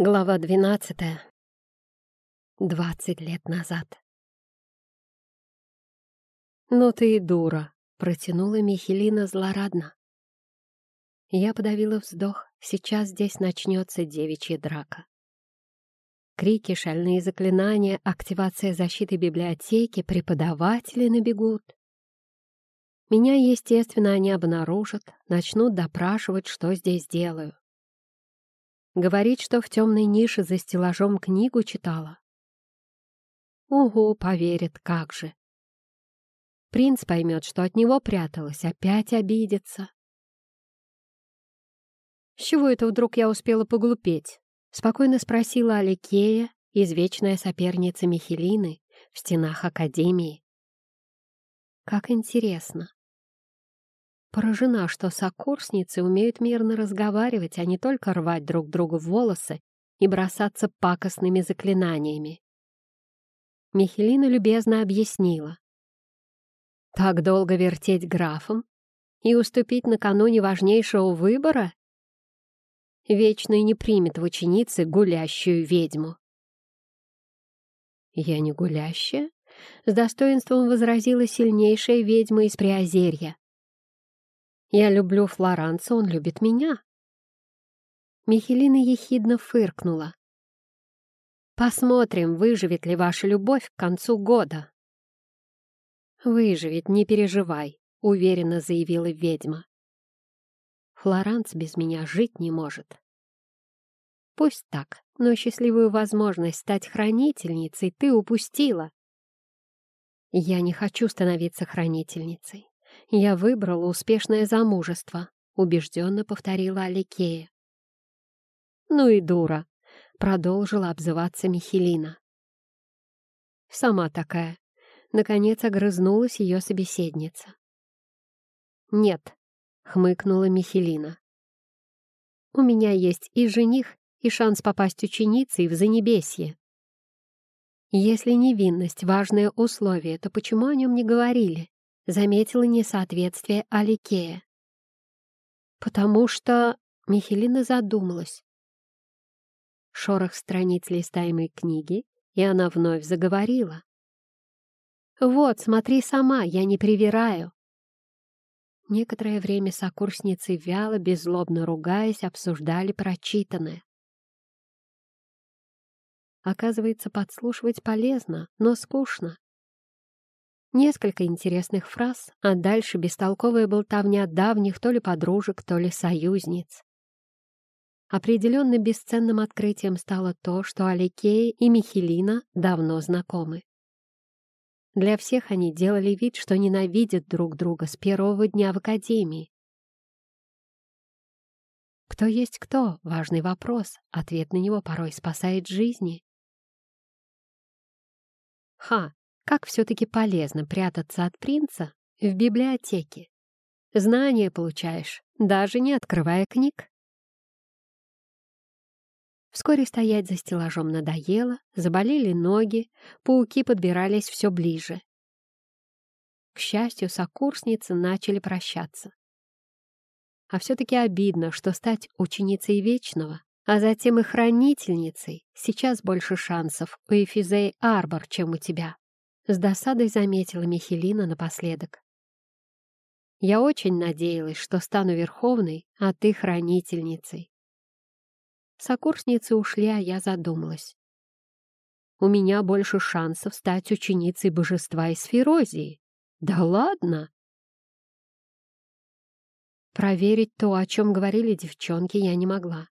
Глава двенадцатая. Двадцать лет назад. «Ну ты и дура», — протянула Михелина злорадно. Я подавила вздох. Сейчас здесь начнется девичья драка. Крики, шальные заклинания, активация защиты библиотеки, преподаватели набегут. Меня, естественно, они обнаружат, начнут допрашивать, что здесь делаю. Говорит, что в темной нише за стеллажом книгу читала. Угу, поверит, как же. Принц поймет, что от него пряталась, опять обидится. «С чего это вдруг я успела поглупеть?» — спокойно спросила Аликея, извечная соперница Михелины в стенах Академии. «Как интересно. Поражена, что сокурсницы умеют мирно разговаривать, а не только рвать друг друга в волосы и бросаться пакостными заклинаниями. Михелина любезно объяснила. «Так долго вертеть графом и уступить накануне важнейшего выбора? Вечный не примет в ученицы гулящую ведьму». «Я не гулящая?» — с достоинством возразила сильнейшая ведьма из Приозерья. Я люблю Флоранца, он любит меня. Михелина ехидно фыркнула. Посмотрим, выживет ли ваша любовь к концу года. Выживет, не переживай, уверенно заявила ведьма. Флоранц без меня жить не может. Пусть так, но счастливую возможность стать хранительницей ты упустила. Я не хочу становиться хранительницей. «Я выбрала успешное замужество», — убежденно повторила Аликея. «Ну и дура», — продолжила обзываться Михелина. «Сама такая», — наконец огрызнулась ее собеседница. «Нет», — хмыкнула Михелина. «У меня есть и жених, и шанс попасть ученицей в Занебесье. Если невинность — важное условие, то почему о нем не говорили? Заметила несоответствие Аликея. «Потому что...» — Михелина задумалась. Шорох страниц листаемой книги, и она вновь заговорила. «Вот, смотри сама, я не привираю». Некоторое время сокурсницы вяло, беззлобно ругаясь, обсуждали прочитанное. Оказывается, подслушивать полезно, но скучно. Несколько интересных фраз, а дальше бестолковая болтовня давних то ли подружек, то ли союзниц. Определенно бесценным открытием стало то, что Аликея и Михелина давно знакомы. Для всех они делали вид, что ненавидят друг друга с первого дня в академии. Кто есть кто — важный вопрос, ответ на него порой спасает жизни. Ха, как все-таки полезно прятаться от принца в библиотеке. Знания получаешь, даже не открывая книг. Вскоре стоять за стеллажом надоело, заболели ноги, пауки подбирались все ближе. К счастью, сокурсницы начали прощаться. А все-таки обидно, что стать ученицей Вечного, а затем и хранительницей, сейчас больше шансов у Эфизей Арбор, чем у тебя. С досадой заметила Михелина напоследок. Я очень надеялась, что стану верховной, а ты хранительницей. Сокурсницы ушли, а я задумалась. У меня больше шансов стать ученицей божества из Ферозии. Да ладно! Проверить то, о чем говорили девчонки, я не могла.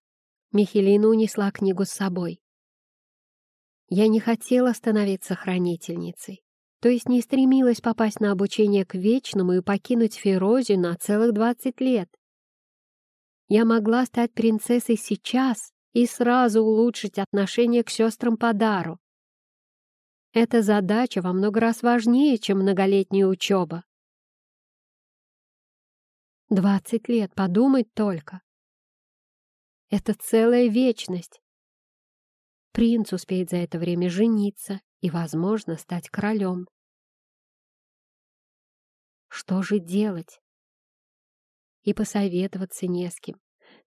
Михелина унесла книгу с собой. Я не хотела становиться хранительницей то есть не стремилась попасть на обучение к Вечному и покинуть Ферозию на целых двадцать лет. Я могла стать принцессой сейчас и сразу улучшить отношение к сестрам по дару. Эта задача во много раз важнее, чем многолетняя учеба. Двадцать лет, подумать только. Это целая вечность. Принц успеет за это время жениться, и, возможно, стать королем. Что же делать? И посоветоваться не с кем.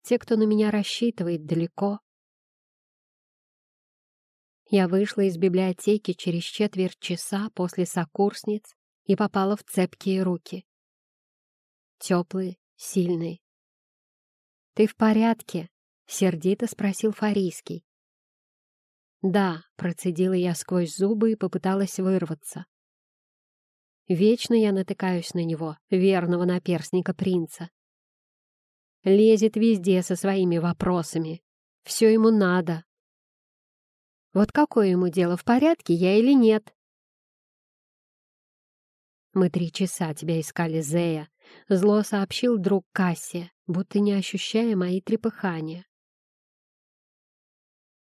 Те, кто на меня рассчитывает, далеко. Я вышла из библиотеки через четверть часа после сокурсниц и попала в цепкие руки. Теплые, сильные. «Ты в порядке?» — сердито спросил Фарийский. «Да», — процедила я сквозь зубы и попыталась вырваться. Вечно я натыкаюсь на него, верного наперсника принца. Лезет везде со своими вопросами. Все ему надо. Вот какое ему дело, в порядке я или нет? «Мы три часа тебя искали, Зея», — зло сообщил друг Кассия, будто не ощущая мои трепыхания.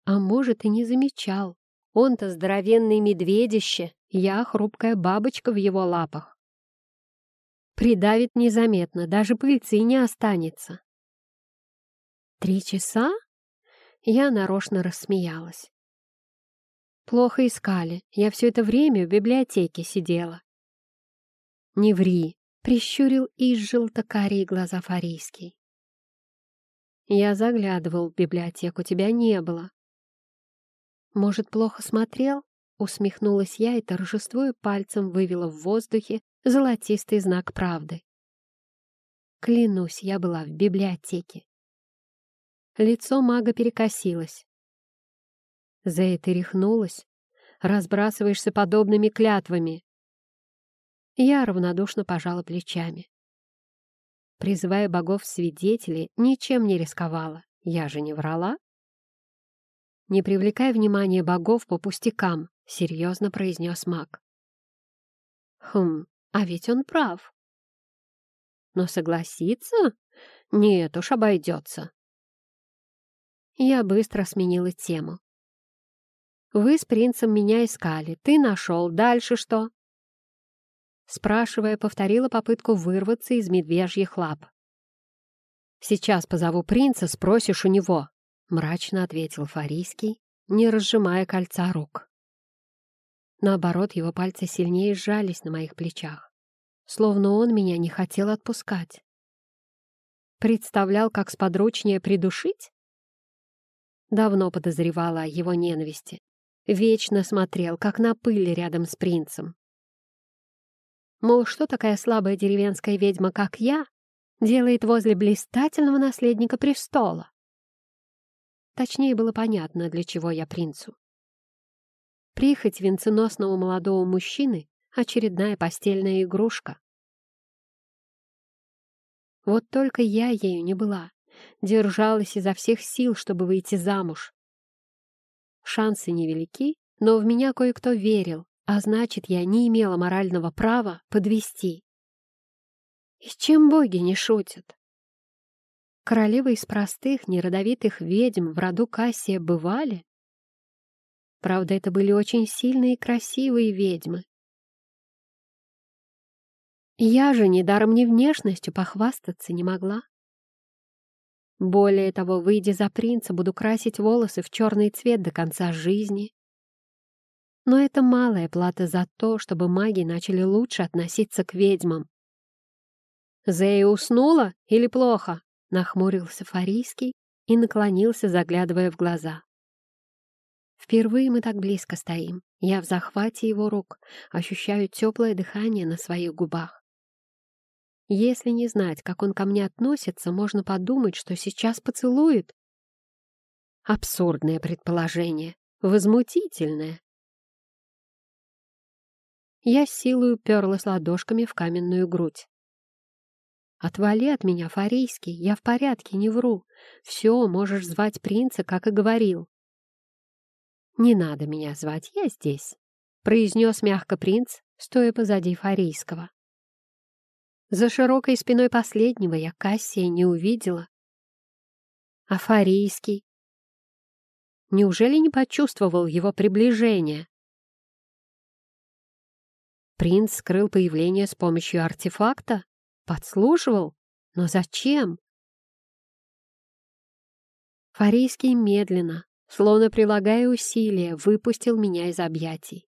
А может, и не замечал. Он-то здоровенный медведище, я хрупкая бабочка в его лапах. Придавит незаметно, даже пыльцы не останется. Три часа? Я нарочно рассмеялась. Плохо искали, я все это время в библиотеке сидела. «Не ври!» — прищурил из желтокарие глаза Фарийский. «Я заглядывал в библиотеку, тебя не было». «Может, плохо смотрел?» — усмехнулась я и, торжествуя пальцем, вывела в воздухе золотистый знак правды. Клянусь, я была в библиотеке. Лицо мага перекосилось. «Зея, ты рехнулась? Разбрасываешься подобными клятвами. Я равнодушно пожала плечами. Призывая богов-свидетелей, ничем не рисковала. Я же не врала. «Не привлекай внимания богов по пустякам», — серьезно произнес маг. «Хм, а ведь он прав». «Но согласиться? Нет уж, обойдется». Я быстро сменила тему. «Вы с принцем меня искали, ты нашел, дальше что?» спрашивая, повторила попытку вырваться из медвежьих лап. «Сейчас позову принца, спросишь у него», — мрачно ответил Фарийский, не разжимая кольца рук. Наоборот, его пальцы сильнее сжались на моих плечах, словно он меня не хотел отпускать. Представлял, как сподручнее придушить? Давно подозревала о его ненависти. Вечно смотрел, как на пыль рядом с принцем. Мол, что такая слабая деревенская ведьма, как я, делает возле блистательного наследника престола? Точнее, было понятно, для чего я принцу. Прихоть венценосного молодого мужчины — очередная постельная игрушка. Вот только я ею не была, держалась изо всех сил, чтобы выйти замуж. Шансы невелики, но в меня кое-кто верил, а значит, я не имела морального права подвести. И с чем боги не шутят? Королевы из простых, неродовитых ведьм в роду Кассия бывали. Правда, это были очень сильные и красивые ведьмы. Я же недаром не внешностью похвастаться не могла. Более того, выйдя за принца, буду красить волосы в черный цвет до конца жизни. Но это малая плата за то, чтобы маги начали лучше относиться к ведьмам. «Зея уснула или плохо?» — нахмурился Фарийский и наклонился, заглядывая в глаза. Впервые мы так близко стоим. Я в захвате его рук, ощущаю теплое дыхание на своих губах. Если не знать, как он ко мне относится, можно подумать, что сейчас поцелует. Абсурдное предположение, возмутительное. Я силой уперлась ладошками в каменную грудь. «Отвали от меня, Фарейский, я в порядке, не вру. Все, можешь звать принца, как и говорил». «Не надо меня звать, я здесь», — произнес мягко принц, стоя позади Фарейского. За широкой спиной последнего я Кассия не увидела. А Фарийский? Неужели не почувствовал его приближение? Принц скрыл появление с помощью артефакта? Подслушивал? Но зачем? Фарийский медленно, словно прилагая усилия, выпустил меня из объятий.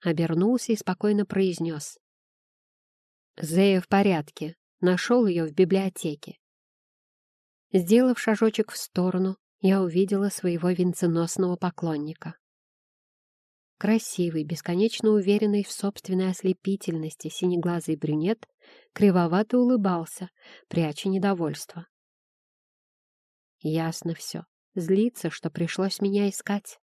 Обернулся и спокойно произнес. «Зея в порядке. Нашел ее в библиотеке». Сделав шажочек в сторону, я увидела своего венценосного поклонника. Красивый, бесконечно уверенный в собственной ослепительности синеглазый брюнет кривовато улыбался, пряча недовольство. Ясно все. Злится, что пришлось меня искать.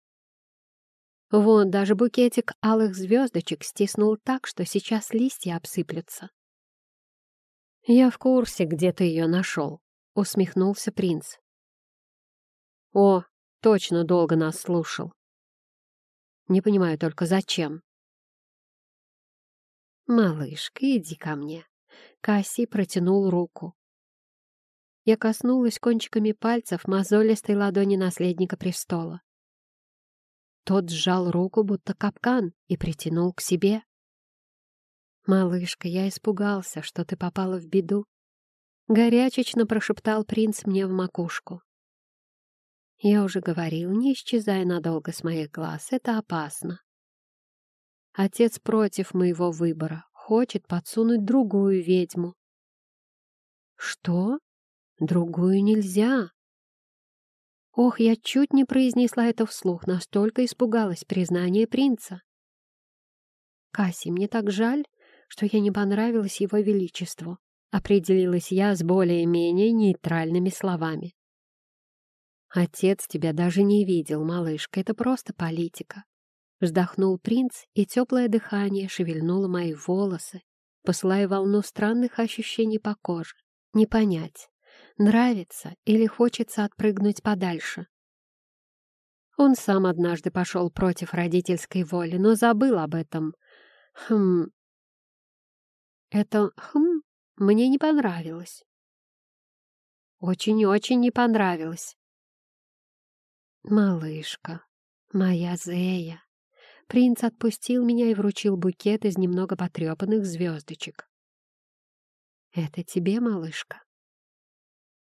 Вон, даже букетик алых звездочек стиснул так, что сейчас листья обсыплются. «Я в курсе, где ты ее нашел», — усмехнулся принц. «О, точно долго нас слушал. Не понимаю только, зачем?» «Малышка, иди ко мне». Касси протянул руку. Я коснулась кончиками пальцев мозолистой ладони наследника престола. Тот сжал руку, будто капкан, и притянул к себе. «Малышка, я испугался, что ты попала в беду», — горячечно прошептал принц мне в макушку. «Я уже говорил, не исчезай надолго с моих глаз, это опасно. Отец против моего выбора, хочет подсунуть другую ведьму». «Что? Другую нельзя?» Ох, я чуть не произнесла это вслух, настолько испугалась признания принца. Касси, мне так жаль, что я не понравилась его величеству. Определилась я с более-менее нейтральными словами. «Отец тебя даже не видел, малышка, это просто политика». Вздохнул принц, и теплое дыхание шевельнуло мои волосы, посылая волну странных ощущений по коже. Не понять, нравится или хочется отпрыгнуть подальше. Он сам однажды пошел против родительской воли, но забыл об этом. Хм... Это «хм» мне не понравилось. Очень-очень не понравилось. «Малышка, моя Зея!» Принц отпустил меня и вручил букет из немного потрепанных звездочек. «Это тебе, малышка?»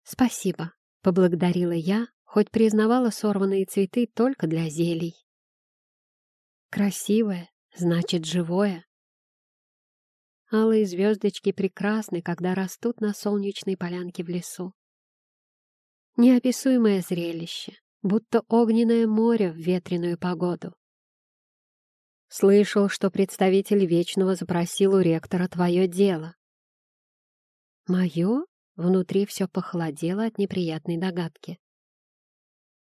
«Спасибо», — поблагодарила я, хоть признавала сорванные цветы только для зелий. «Красивое, значит, живое». Алые звездочки прекрасны, когда растут на солнечной полянке в лесу. Неописуемое зрелище, будто огненное море в ветреную погоду. Слышал, что представитель Вечного запросил у ректора твое дело. Мое? Внутри все похолодело от неприятной догадки.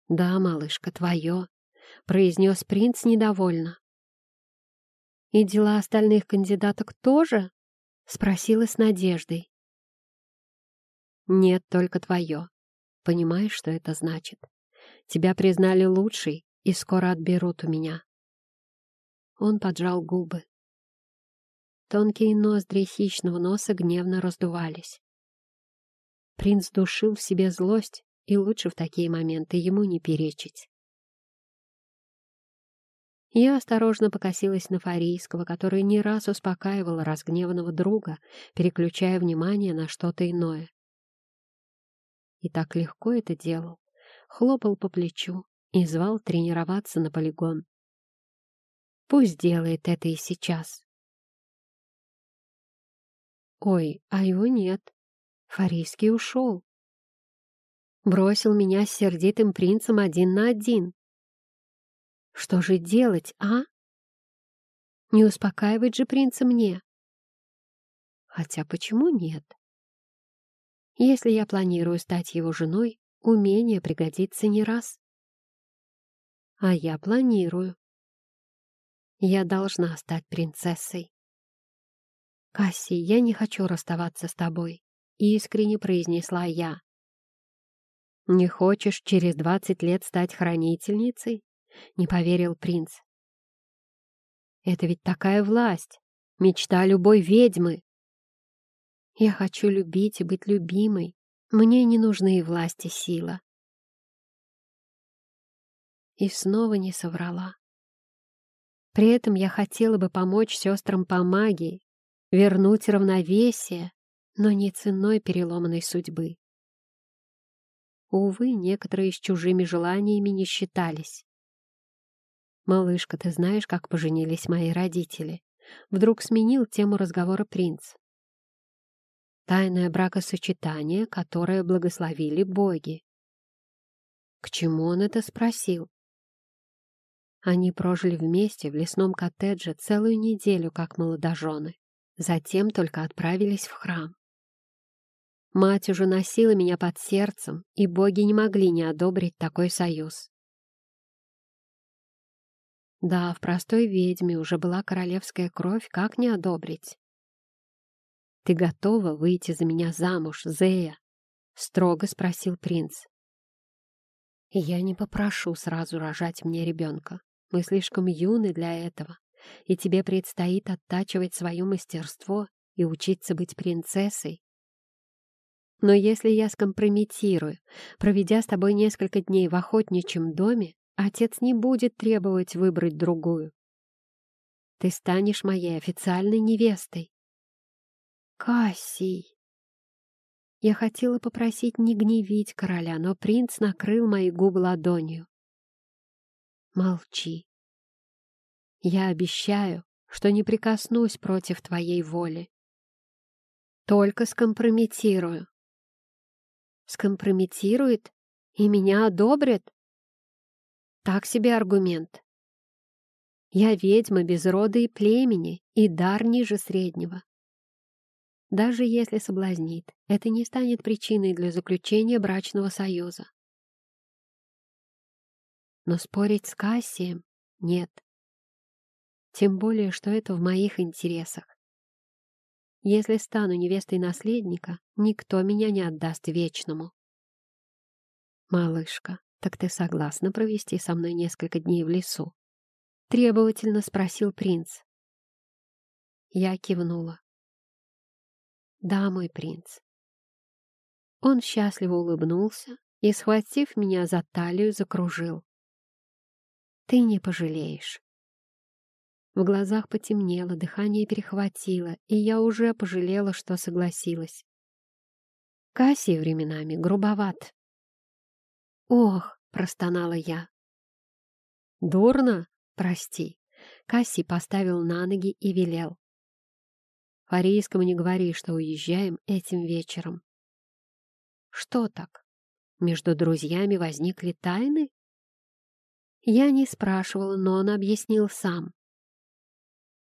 «Да, малышка, твое», — произнес принц недовольно. «И дела остальных кандидаток тоже?» — спросила с надеждой. «Нет, только твое. Понимаешь, что это значит? Тебя признали лучшей и скоро отберут у меня». Он поджал губы. Тонкие ноздри хищного носа гневно раздувались. Принц душил в себе злость, и лучше в такие моменты ему не перечить. Я осторожно покосилась на Фарийского, который не раз успокаивал разгневанного друга, переключая внимание на что-то иное. И так легко это делал, хлопал по плечу и звал тренироваться на полигон. Пусть делает это и сейчас. Ой, а его нет. Фарийский ушел. Бросил меня с сердитым принцем один на один. Что же делать, а? Не успокаивать же принца мне. Хотя почему нет? Если я планирую стать его женой, умение пригодится не раз. А я планирую. Я должна стать принцессой. Касси, я не хочу расставаться с тобой. — искренне произнесла я. «Не хочешь через двадцать лет стать хранительницей?» — не поверил принц. «Это ведь такая власть, мечта любой ведьмы!» «Я хочу любить и быть любимой. Мне не нужны власть, и сила». И снова не соврала. При этом я хотела бы помочь сестрам по магии, вернуть равновесие, но не ценой переломанной судьбы. Увы, некоторые с чужими желаниями не считались. «Малышка, ты знаешь, как поженились мои родители?» Вдруг сменил тему разговора принц. «Тайное бракосочетание, которое благословили боги». К чему он это спросил? Они прожили вместе в лесном коттедже целую неделю, как молодожены. Затем только отправились в храм. Мать уже носила меня под сердцем, и боги не могли не одобрить такой союз. Да, в простой ведьме уже была королевская кровь, как не одобрить? «Ты готова выйти за меня замуж, Зея?» — строго спросил принц. «Я не попрошу сразу рожать мне ребенка. Мы слишком юны для этого, и тебе предстоит оттачивать свое мастерство и учиться быть принцессой. Но если я скомпрометирую, проведя с тобой несколько дней в охотничьем доме, отец не будет требовать выбрать другую. Ты станешь моей официальной невестой. Кассий! Я хотела попросить не гневить короля, но принц накрыл мои губы ладонью. Молчи. Я обещаю, что не прикоснусь против твоей воли. Только скомпрометирую. Скомпрометирует и меня одобрят? Так себе аргумент. Я ведьма без рода и племени, и дар ниже среднего. Даже если соблазнит, это не станет причиной для заключения брачного союза. Но спорить с Кассием нет. Тем более, что это в моих интересах. Если стану невестой наследника, никто меня не отдаст вечному. Малышка, так ты согласна провести со мной несколько дней в лесу? Требовательно спросил принц. Я кивнула. Да, мой принц. Он счастливо улыбнулся и, схватив меня за талию, закружил. Ты не пожалеешь. В глазах потемнело, дыхание перехватило, и я уже пожалела, что согласилась. Кассий временами грубоват. «Ох!» — простонала я. «Дурно? Прости». Кассий поставил на ноги и велел. «Фарийскому не говори, что уезжаем этим вечером». «Что так? Между друзьями возникли тайны?» Я не спрашивала, но он объяснил сам.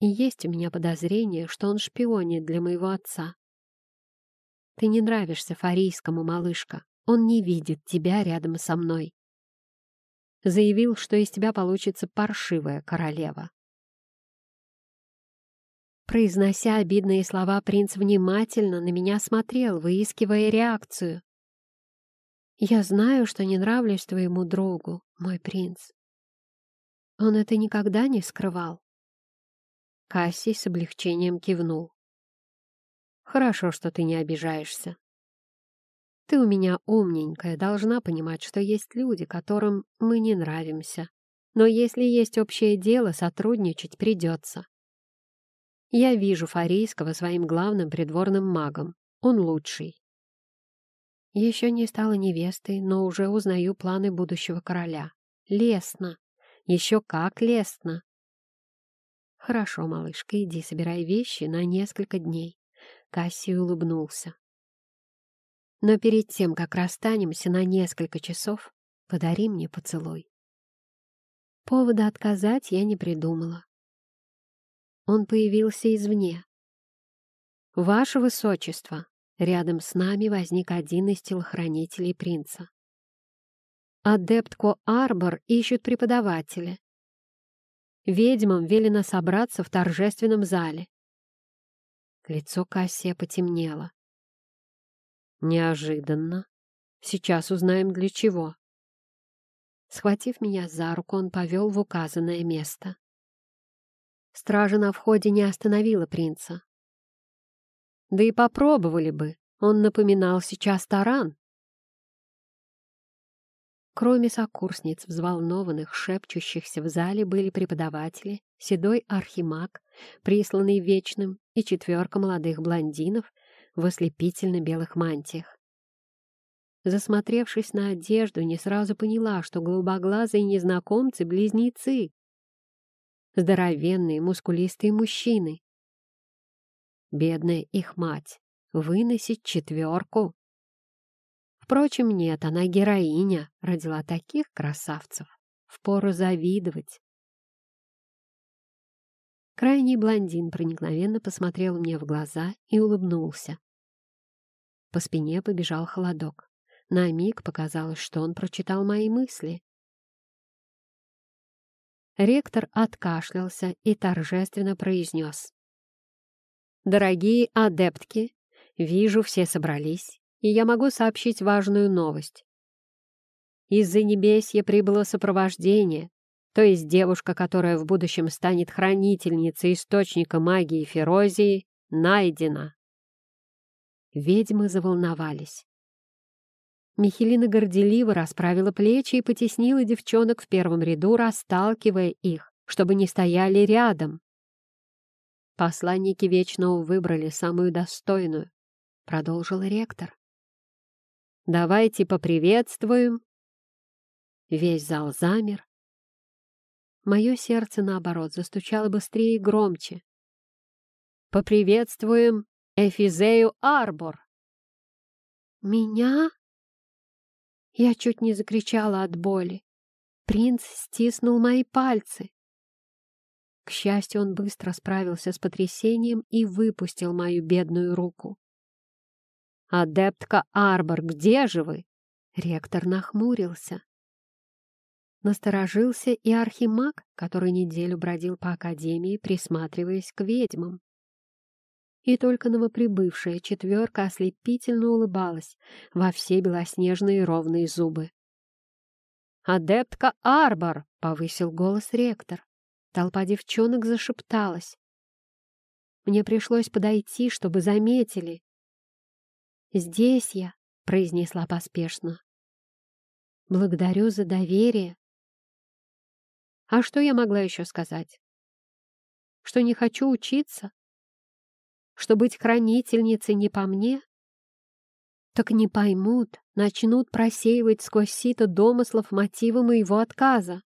И есть у меня подозрение, что он шпионит для моего отца. Ты не нравишься Фарийскому, малышка. Он не видит тебя рядом со мной. Заявил, что из тебя получится паршивая королева. Произнося обидные слова, принц внимательно на меня смотрел, выискивая реакцию. «Я знаю, что не нравлюсь твоему другу, мой принц. Он это никогда не скрывал. Кассий с облегчением кивнул. «Хорошо, что ты не обижаешься. Ты у меня умненькая, должна понимать, что есть люди, которым мы не нравимся. Но если есть общее дело, сотрудничать придется. Я вижу Фарийского своим главным придворным магом. Он лучший. Еще не стала невестой, но уже узнаю планы будущего короля. Лестно. Еще как лестно. Хорошо, малышка, иди собирай вещи на несколько дней. Кассий улыбнулся. Но перед тем, как расстанемся на несколько часов, подари мне поцелуй. Повода отказать я не придумала. Он появился извне. «Ваше Высочество!» Рядом с нами возник один из телохранителей принца. Адептко Арбор ищут преподавателя. Ведьмам велено собраться в торжественном зале. Лицо Кассия потемнело. Неожиданно. Сейчас узнаем для чего. Схватив меня за руку, он повел в указанное место. Стража на входе не остановила принца. Да и попробовали бы. Он напоминал сейчас таран. Кроме сокурсниц, взволнованных, шепчущихся в зале, были преподаватели, седой архимаг, присланный вечным, и четверка молодых блондинов в ослепительно-белых мантиях. Засмотревшись на одежду, не сразу поняла, что голубоглазые незнакомцы — близнецы. Здоровенные, мускулистые мужчины. Бедная их мать. Выносить четверку. Впрочем, нет, она героиня, родила таких красавцев. Впору завидовать. Крайний блондин проникновенно посмотрел мне в глаза и улыбнулся. По спине побежал холодок. На миг показалось, что он прочитал мои мысли. Ректор откашлялся и торжественно произнес. «Дорогие адептки, вижу, все собрались, и я могу сообщить важную новость. Из-за небесья прибыло сопровождение, то есть девушка, которая в будущем станет хранительницей источника магии Ферозии, найдена. Ведьмы заволновались. Михелина горделиво расправила плечи и потеснила девчонок в первом ряду, расталкивая их, чтобы не стояли рядом. «Посланники Вечного выбрали самую достойную», — продолжил ректор. «Давайте поприветствуем». Весь зал замер. Мое сердце, наоборот, застучало быстрее и громче. «Поприветствуем Эфизею Арбор!» «Меня?» Я чуть не закричала от боли. Принц стиснул мои пальцы. К счастью, он быстро справился с потрясением и выпустил мою бедную руку. «Адептка Арбор, где же вы?» Ректор нахмурился. Насторожился и архимаг, который неделю бродил по академии, присматриваясь к ведьмам и только новоприбывшая четверка ослепительно улыбалась во все белоснежные ровные зубы. «Адептка Арбор!» — повысил голос ректор. Толпа девчонок зашепталась. Мне пришлось подойти, чтобы заметили. «Здесь я», — произнесла поспешно. «Благодарю за доверие». А что я могла еще сказать? Что не хочу учиться? Что быть хранительницей не по мне? Так не поймут, начнут просеивать сквозь сито домыслов мотивы моего отказа.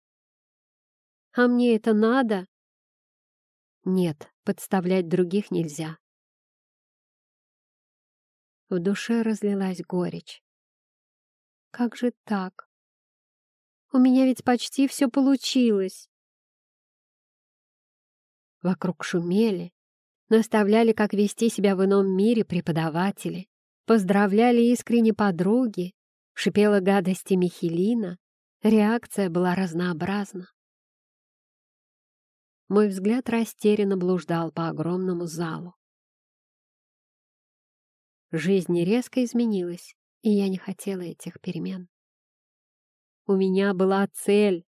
А мне это надо? Нет, подставлять других нельзя. В душе разлилась горечь. Как же так? У меня ведь почти все получилось. Вокруг шумели, наставляли, как вести себя в ином мире преподаватели, поздравляли искренне подруги, шипела гадости Михелина, реакция была разнообразна. Мой взгляд растерянно блуждал по огромному залу. Жизнь резко изменилась, и я не хотела этих перемен. У меня была цель.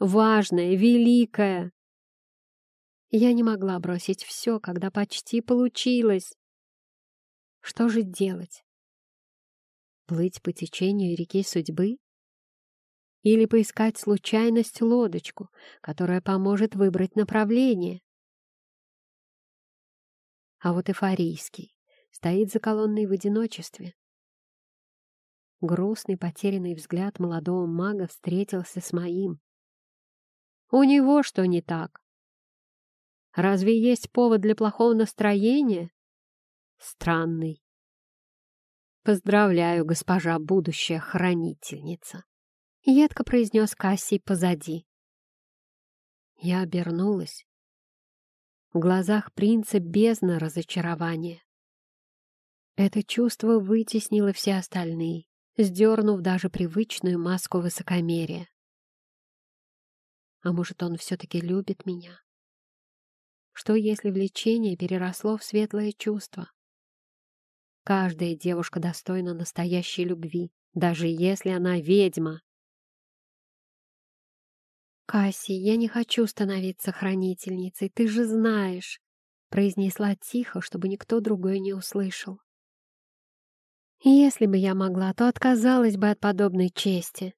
Важная, великая, я не могла бросить все, когда почти получилось. Что же делать? Плыть по течению реки судьбы? Или поискать случайность лодочку, которая поможет выбрать направление? А вот Эфорийский стоит за колонной в одиночестве. Грустный, потерянный взгляд молодого мага встретился с моим. У него что не так? Разве есть повод для плохого настроения? Странный. Поздравляю, госпожа будущая хранительница. Едко произнес Кассий позади. Я обернулась. В глазах принца бездна разочарования. Это чувство вытеснило все остальные, сдернув даже привычную маску высокомерия. А может, он все-таки любит меня? Что, если влечение переросло в светлое чувство? Каждая девушка достойна настоящей любви, даже если она ведьма. «Касси, я не хочу становиться хранительницей, ты же знаешь», произнесла тихо, чтобы никто другой не услышал. «Если бы я могла, то отказалась бы от подобной чести».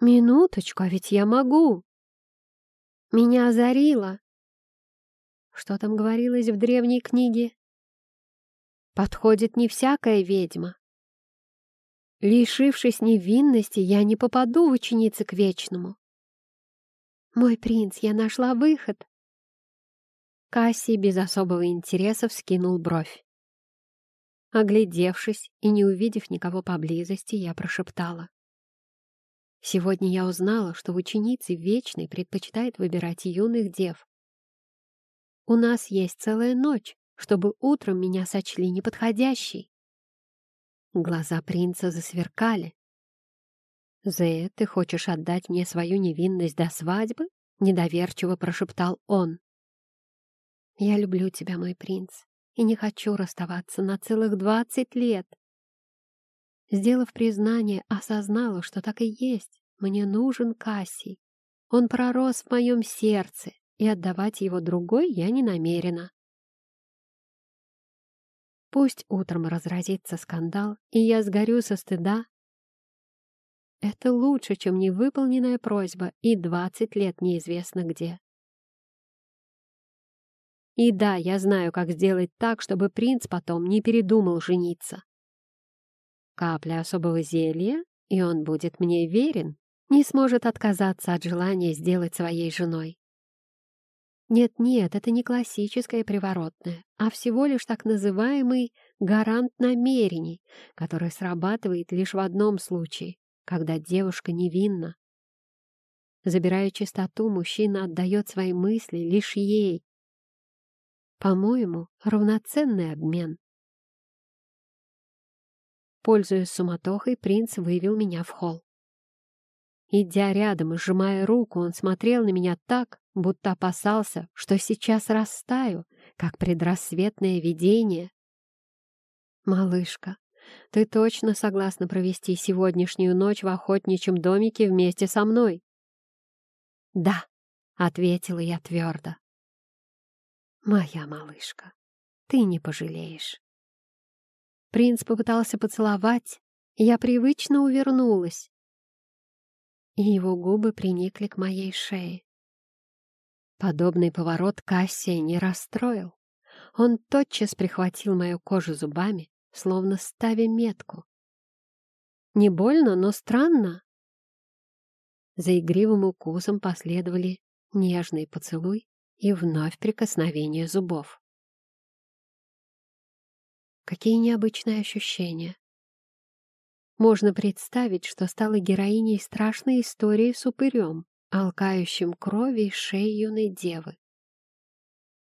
«Минуточку, а ведь я могу!» Меня озарило. Что там говорилось в древней книге? Подходит не всякая ведьма. Лишившись невинности, я не попаду в ученицы к вечному. Мой принц, я нашла выход. Кассий без особого интереса вскинул бровь. Оглядевшись и не увидев никого поблизости, я прошептала. Сегодня я узнала, что ученицы Вечной предпочитает выбирать юных дев. У нас есть целая ночь, чтобы утром меня сочли неподходящей. Глаза принца засверкали. «Зея, ты хочешь отдать мне свою невинность до свадьбы?» — недоверчиво прошептал он. «Я люблю тебя, мой принц, и не хочу расставаться на целых двадцать лет». Сделав признание, осознала, что так и есть. Мне нужен Кассий. Он пророс в моем сердце, и отдавать его другой я не намерена. Пусть утром разразится скандал, и я сгорю со стыда. Это лучше, чем невыполненная просьба и двадцать лет неизвестно где. И да, я знаю, как сделать так, чтобы принц потом не передумал жениться. Капля особого зелья, и он будет мне верен, не сможет отказаться от желания сделать своей женой. Нет-нет, это не классическое приворотное, а всего лишь так называемый гарант намерений, который срабатывает лишь в одном случае, когда девушка невинна. Забирая чистоту, мужчина отдает свои мысли лишь ей. По-моему, равноценный обмен. Пользуясь суматохой, принц вывел меня в холл. Идя рядом и сжимая руку, он смотрел на меня так, будто опасался, что сейчас растаю, как предрассветное видение. «Малышка, ты точно согласна провести сегодняшнюю ночь в охотничьем домике вместе со мной?» «Да», — ответила я твердо. «Моя малышка, ты не пожалеешь». Принц попытался поцеловать, я привычно увернулась, и его губы приникли к моей шее. Подобный поворот Кассия не расстроил. Он тотчас прихватил мою кожу зубами, словно ставя метку. Не больно, но странно. За игривым укусом последовали нежный поцелуй и вновь прикосновение зубов. Какие необычные ощущения. Можно представить, что стала героиней страшной истории с упырем, алкающим крови из шеи юной девы.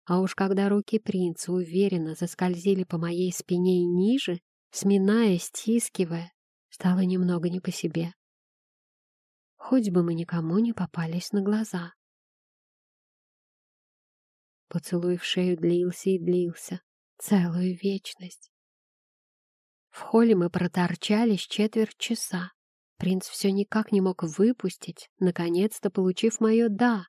А уж когда руки принца уверенно заскользили по моей спине и ниже, сминая, стискивая, стало немного не по себе. Хоть бы мы никому не попались на глаза. Поцелуй в шею длился и длился, целую вечность. В холле мы проторчались четверть часа. Принц все никак не мог выпустить, наконец-то получив мое «да».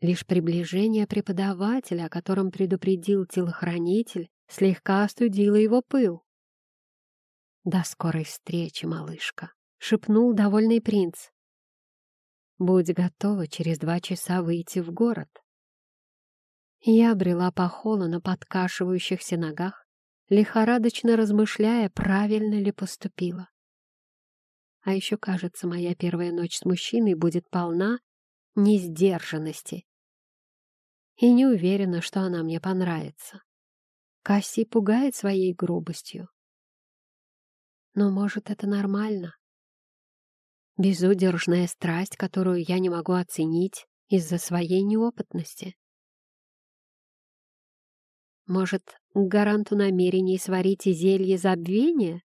Лишь приближение преподавателя, о котором предупредил телохранитель, слегка остудило его пыл. «До скорой встречи, малышка», — шепнул довольный принц. «Будь готова через два часа выйти в город». Я брела по холлу на подкашивающихся ногах, лихорадочно размышляя, правильно ли поступила. А еще, кажется, моя первая ночь с мужчиной будет полна несдержанности. И не уверена, что она мне понравится. Касси пугает своей грубостью. Но, может, это нормально? Безудержная страсть, которую я не могу оценить из-за своей неопытности. Может, гаранту намерений сварите зелье забвения?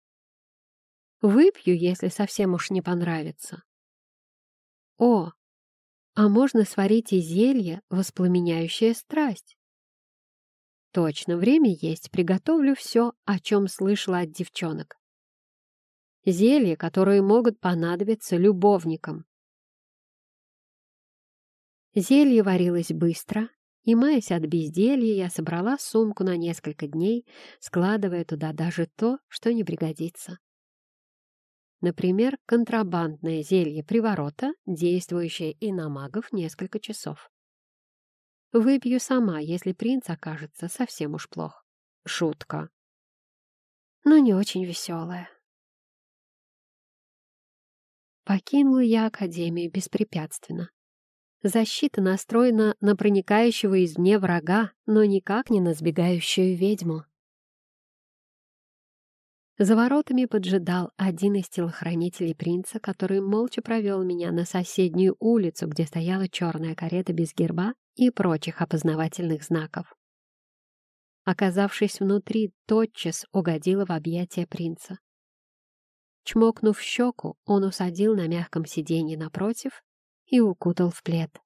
Выпью, если совсем уж не понравится. О, а можно сварить и зелье, воспламеняющее страсть. Точно, время есть, приготовлю все, о чем слышала от девчонок. Зелья, которые могут понадобиться любовникам. Зелье варилось быстро, и, маясь от безделья, я собрала сумку на несколько дней, складывая туда даже то, что не пригодится. Например, контрабандное зелье приворота, действующее и на магов несколько часов. Выпью сама, если принц окажется совсем уж плох. Шутка. Но не очень веселая. Покинула я Академию беспрепятственно. Защита настроена на проникающего извне врага, но никак не на сбегающую ведьму. За воротами поджидал один из телохранителей принца, который молча провел меня на соседнюю улицу, где стояла черная карета без герба и прочих опознавательных знаков. Оказавшись внутри, тотчас угодила в объятия принца. Чмокнув щеку, он усадил на мягком сиденье напротив и укутал в плед.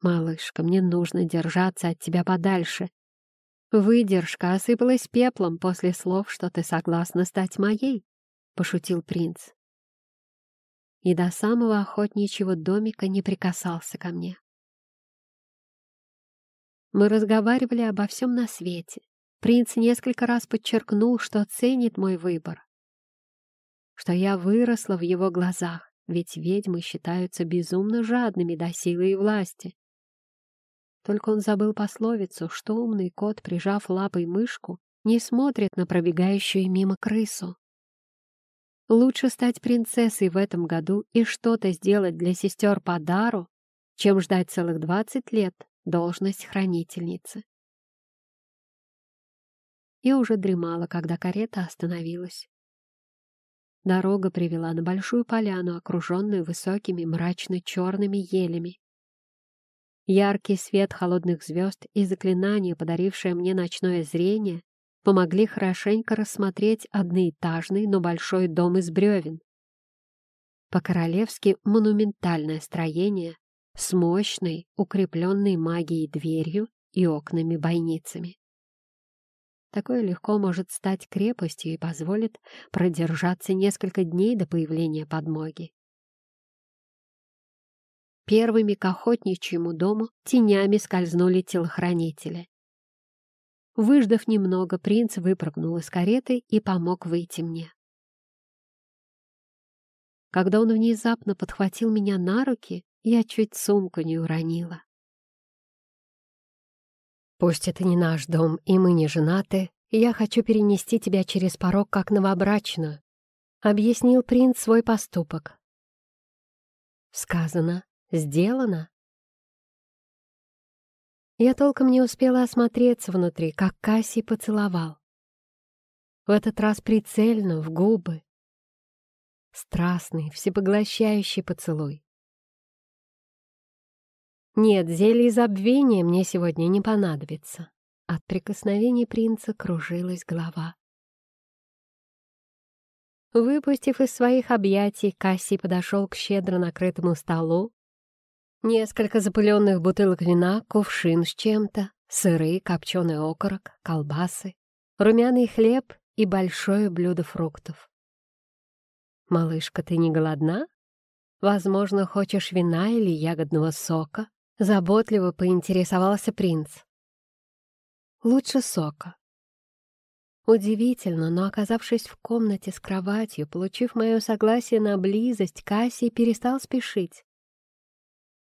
«Малышка, мне нужно держаться от тебя подальше. Выдержка осыпалась пеплом после слов, что ты согласна стать моей», — пошутил принц. И до самого охотничьего домика не прикасался ко мне. Мы разговаривали обо всем на свете. Принц несколько раз подчеркнул, что ценит мой выбор, что я выросла в его глазах, ведь ведьмы считаются безумно жадными до силы и власти. Только он забыл пословицу, что умный кот, прижав лапой мышку, не смотрит на пробегающую мимо крысу. Лучше стать принцессой в этом году и что-то сделать для сестер по дару, чем ждать целых двадцать лет должность хранительницы. Я уже дремала, когда карета остановилась. Дорога привела на большую поляну, окруженную высокими мрачно-черными елями. Яркий свет холодных звезд и заклинание, подарившее мне ночное зрение, помогли хорошенько рассмотреть одноэтажный, но большой дом из бревен. По-королевски монументальное строение с мощной, укрепленной магией дверью и окнами-бойницами. Такое легко может стать крепостью и позволит продержаться несколько дней до появления подмоги. Первыми к охотничьему дому тенями скользнули телохранители. Выждав немного, принц выпрыгнул из кареты и помог выйти мне. Когда он внезапно подхватил меня на руки, я чуть сумку не уронила. «Пусть это не наш дом, и мы не женаты, я хочу перенести тебя через порог как новобрачную», — объяснил принц свой поступок. Сказано, сделано. Я толком не успела осмотреться внутри, как Кассий поцеловал. В этот раз прицельно, в губы. Страстный, всепоглощающий поцелуй. Нет, зелье забвения мне сегодня не понадобится. От прикосновений принца кружилась голова. Выпустив из своих объятий, Кассий подошел к щедро накрытому столу. Несколько запыленных бутылок вина, кувшин с чем-то, сыры, копченый окорок, колбасы, румяный хлеб и большое блюдо фруктов. «Малышка, ты не голодна? Возможно, хочешь вина или ягодного сока?» Заботливо поинтересовался принц. «Лучше сока». Удивительно, но оказавшись в комнате с кроватью, получив мое согласие на близость, Кассий перестал спешить.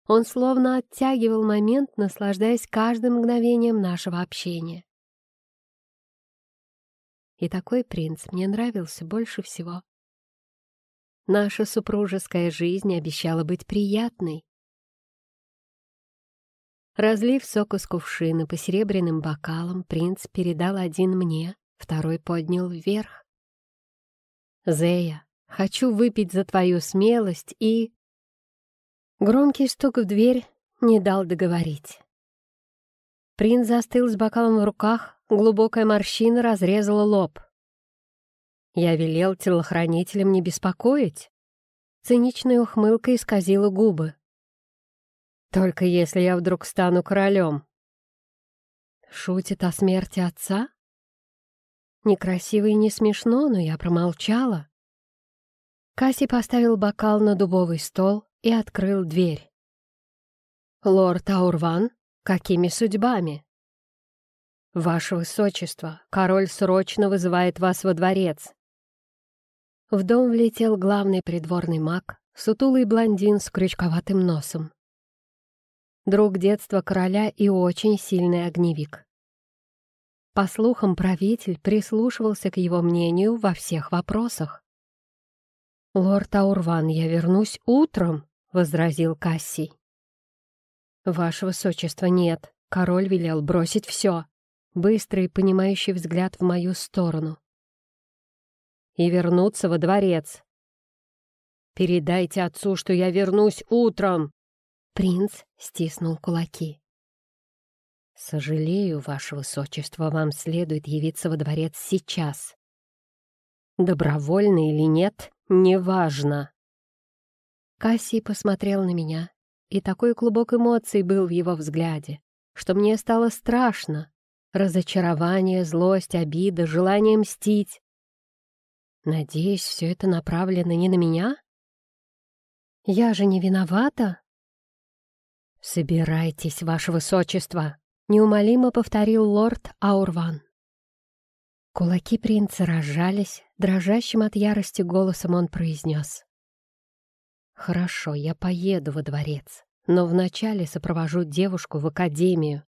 Он словно оттягивал момент, наслаждаясь каждым мгновением нашего общения. И такой принц мне нравился больше всего. Наша супружеская жизнь обещала быть приятной, Разлив сок из кувшина по серебряным бокалам, принц передал один мне, второй поднял вверх. «Зея, хочу выпить за твою смелость и...» Громкий стук в дверь не дал договорить. Принц застыл с бокалом в руках, глубокая морщина разрезала лоб. Я велел телохранителям не беспокоить. Циничная ухмылка исказила губы. Только если я вдруг стану королем. Шутит о смерти отца? Некрасиво и не смешно, но я промолчала. Касси поставил бокал на дубовый стол и открыл дверь. «Лорд Аурван, какими судьбами?» «Ваше Высочество, король срочно вызывает вас во дворец». В дом влетел главный придворный маг, сутулый блондин с крючковатым носом друг детства короля и очень сильный огневик. По слухам, правитель прислушивался к его мнению во всех вопросах. «Лорд Аурван, я вернусь утром», — возразил Кассий. «Ваше высочество, нет», — король велел бросить все. Быстрый, понимающий взгляд в мою сторону. и вернуться во дворец. «Передайте отцу, что я вернусь утром!» Принц стиснул кулаки. «Сожалею, ваше высочество, вам следует явиться во дворец сейчас. Добровольно или нет, неважно». Кассий посмотрел на меня, и такой клубок эмоций был в его взгляде, что мне стало страшно. Разочарование, злость, обида, желание мстить. Надеюсь, все это направлено не на меня? Я же не виновата? «Собирайтесь, ваше высочество!» — неумолимо повторил лорд Аурван. Кулаки принца разжались, дрожащим от ярости голосом он произнес. «Хорошо, я поеду во дворец, но вначале сопровожу девушку в академию.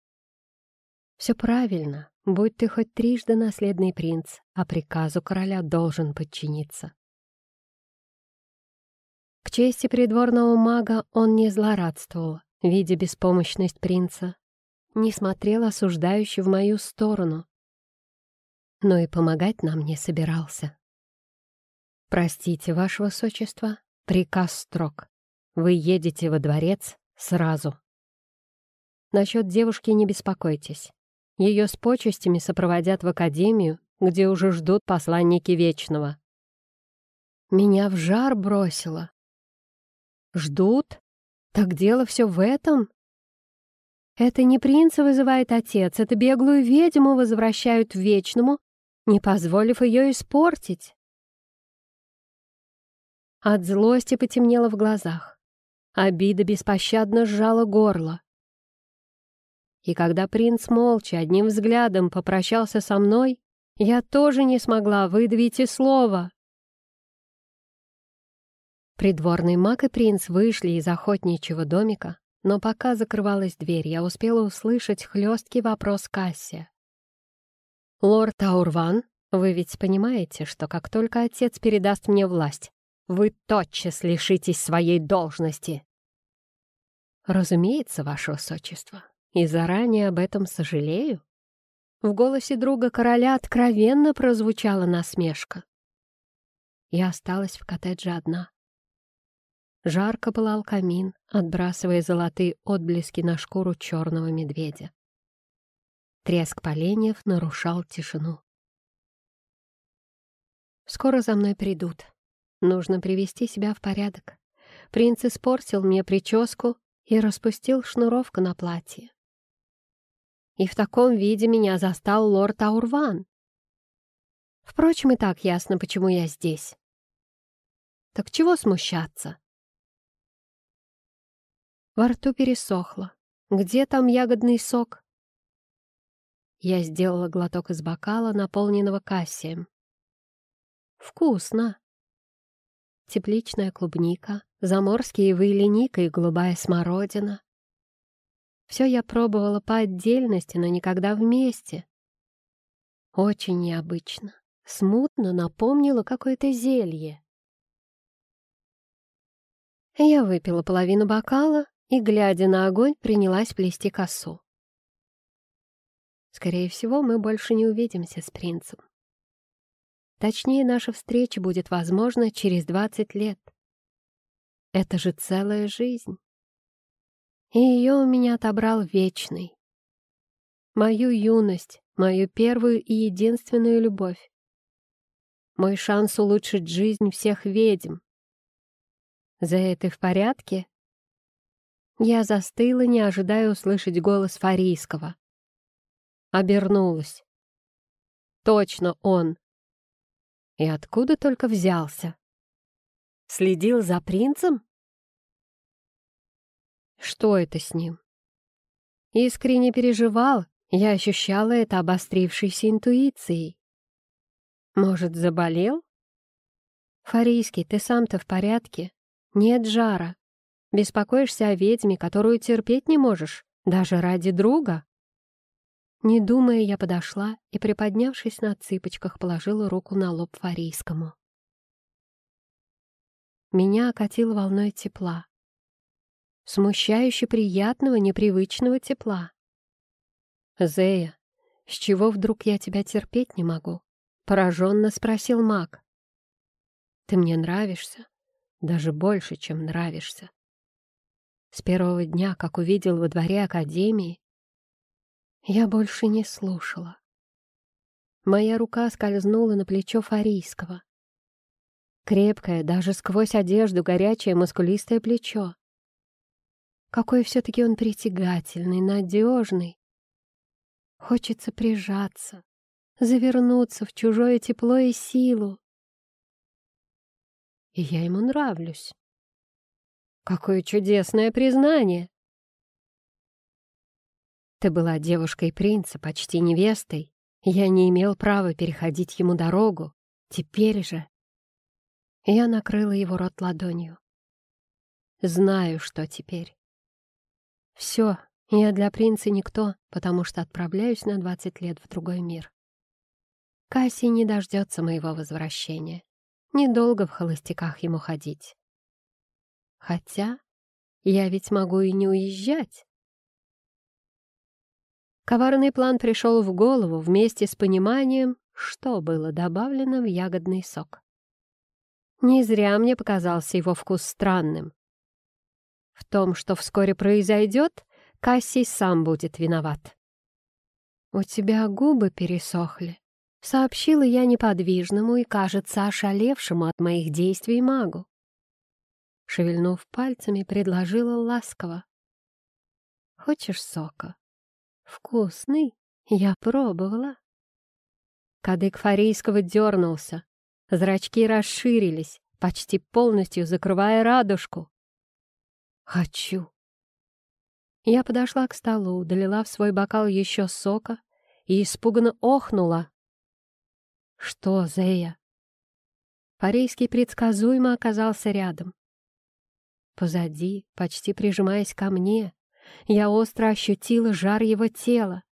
Все правильно, будь ты хоть трижды наследный принц, а приказу короля должен подчиниться. К чести придворного мага он не злорадствовал, видя беспомощность принца, не смотрел осуждающе в мою сторону, но и помогать нам не собирался. «Простите, ваше высочество, приказ строг. Вы едете во дворец сразу». Насчет девушки не беспокойтесь. Ее с почестями сопроводят в академию, где уже ждут посланники Вечного. Меня в жар бросило. Ждут? Так дело все в этом? Это не принца вызывает отец, это беглую ведьму возвращают Вечному, не позволив ее испортить. От злости потемнело в глазах. Обида беспощадно сжала горло. И когда принц молча одним взглядом попрощался со мной, я тоже не смогла выдавить и слова. Придворный маг и принц вышли из охотничьего домика, но пока закрывалась дверь, я успела услышать хлесткий вопрос Кассия. «Лорд Аурван, вы ведь понимаете, что как только отец передаст мне власть, вы тотчас лишитесь своей должности?» «Разумеется, ваше высочество», и заранее об этом сожалею?» В голосе друга короля откровенно прозвучала насмешка. Я осталась в коттедже одна. Жарко пылал камин, отбрасывая золотые отблески на шкуру черного медведя. Треск поленьев нарушал тишину. «Скоро за мной придут. Нужно привести себя в порядок. Принц испортил мне прическу и распустил шнуровку на платье и в таком виде меня застал лорд Аурван. Впрочем, и так ясно, почему я здесь. Так чего смущаться? Во рту пересохло. Где там ягодный сок? Я сделала глоток из бокала, наполненного кассием. Вкусно. Тепличная клубника, заморские вылиника и голубая смородина. Все я пробовала по отдельности, но никогда вместе. Очень необычно. Смутно напомнило какое-то зелье. Я выпила половину бокала и, глядя на огонь, принялась плести косу. Скорее всего, мы больше не увидимся с принцем. Точнее, наша встреча будет возможна через двадцать лет. Это же целая жизнь и ее у меня отобрал Вечный. Мою юность, мою первую и единственную любовь. Мой шанс улучшить жизнь всех ведьм. За это в порядке? Я застыла, не ожидая услышать голос Фарийского. Обернулась. Точно он. И откуда только взялся? Следил за принцем? Что это с ним? Искренне переживал, я ощущала это обострившейся интуицией. Может, заболел? Фарийский, ты сам-то в порядке? Нет жара. Беспокоишься о ведьме, которую терпеть не можешь, даже ради друга? Не думая, я подошла и, приподнявшись на цыпочках, положила руку на лоб Фарийскому. Меня окатило волной тепла смущающе приятного, непривычного тепла. «Зея, с чего вдруг я тебя терпеть не могу?» — пораженно спросил маг. Ты мне нравишься, даже больше, чем нравишься. С первого дня, как увидел во дворе Академии, я больше не слушала. Моя рука скользнула на плечо Фарийского. Крепкое, даже сквозь одежду, горячее, мускулистое плечо. Какой все-таки он притягательный, надежный. Хочется прижаться, завернуться в чужое тепло и силу. И я ему нравлюсь. Какое чудесное признание! Ты была девушкой принца, почти невестой. Я не имел права переходить ему дорогу. Теперь же... Я накрыла его рот ладонью. Знаю, что теперь. Все, я для принца никто, потому что отправляюсь на двадцать лет в другой мир. Кассий не дождется моего возвращения. Недолго в холостяках ему ходить. Хотя я ведь могу и не уезжать. Коварный план пришел в голову вместе с пониманием, что было добавлено в ягодный сок. Не зря мне показался его вкус странным. В том, что вскоре произойдет, Кассий сам будет виноват. «У тебя губы пересохли», — сообщила я неподвижному и, кажется, ошалевшему от моих действий магу. Шевельнув пальцами, предложила ласково. «Хочешь сока?» «Вкусный, я пробовала». Кадык Фарийского дернулся, зрачки расширились, почти полностью закрывая радужку. «Хочу!» Я подошла к столу, долила в свой бокал еще сока и испуганно охнула. «Что, Зея?» Парейский предсказуемо оказался рядом. Позади, почти прижимаясь ко мне, я остро ощутила жар его тела.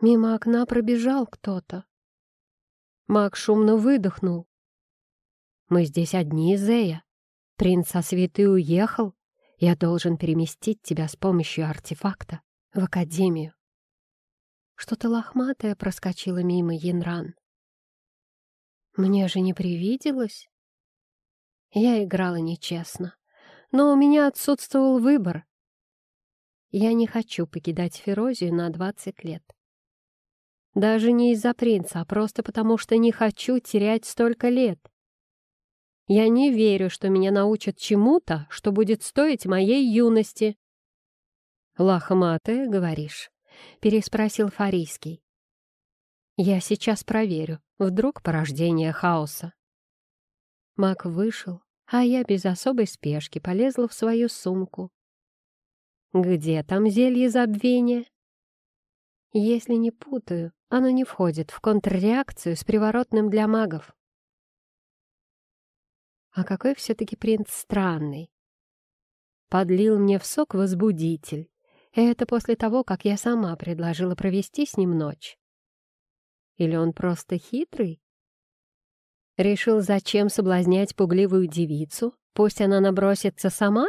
Мимо окна пробежал кто-то. Маг шумно выдохнул. «Мы здесь одни, Зея. Принц со свиты уехал. Я должен переместить тебя с помощью артефакта в Академию». Что-то лохматое проскочило мимо Янран. Мне же не привиделось. Я играла нечестно, но у меня отсутствовал выбор. Я не хочу покидать Ферозию на двадцать лет. Даже не из-за принца, а просто потому, что не хочу терять столько лет. Я не верю, что меня научат чему-то, что будет стоить моей юности. «Лохматая, говоришь?» — переспросил Фарийский. «Я сейчас проверю. Вдруг порождение хаоса». Мак вышел, а я без особой спешки полезла в свою сумку. «Где там зелье забвения?» Если не путаю, оно не входит в контрреакцию с приворотным для магов. А какой все-таки принц странный. Подлил мне в сок возбудитель. Это после того, как я сама предложила провести с ним ночь. Или он просто хитрый? Решил, зачем соблазнять пугливую девицу? Пусть она набросится сама?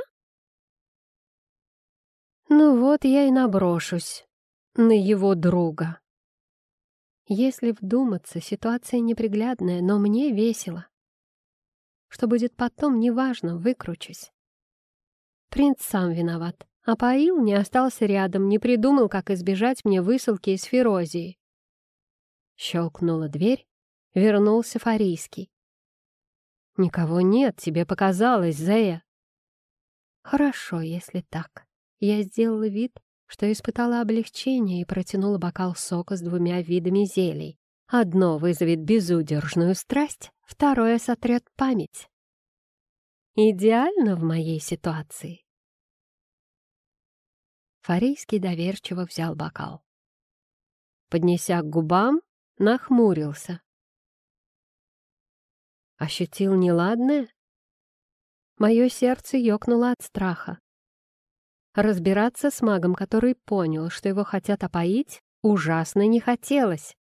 Ну вот я и наброшусь на его друга. Если вдуматься, ситуация неприглядная, но мне весело. Что будет потом, неважно, выкручусь. Принц сам виноват, а Паил не остался рядом, не придумал, как избежать мне высылки из Ферозии. Щелкнула дверь, вернулся Фарийский. «Никого нет, тебе показалось, Зея». «Хорошо, если так». Я сделала вид, что испытала облегчение и протянула бокал сока с двумя видами зелий. Одно вызовет безудержную страсть, второе сотрет память. Идеально в моей ситуации. Фарийский доверчиво взял бокал. Поднеся к губам, нахмурился. Ощутил неладное? Мое сердце ёкнуло от страха. Разбираться с магом, который понял, что его хотят опоить, ужасно не хотелось.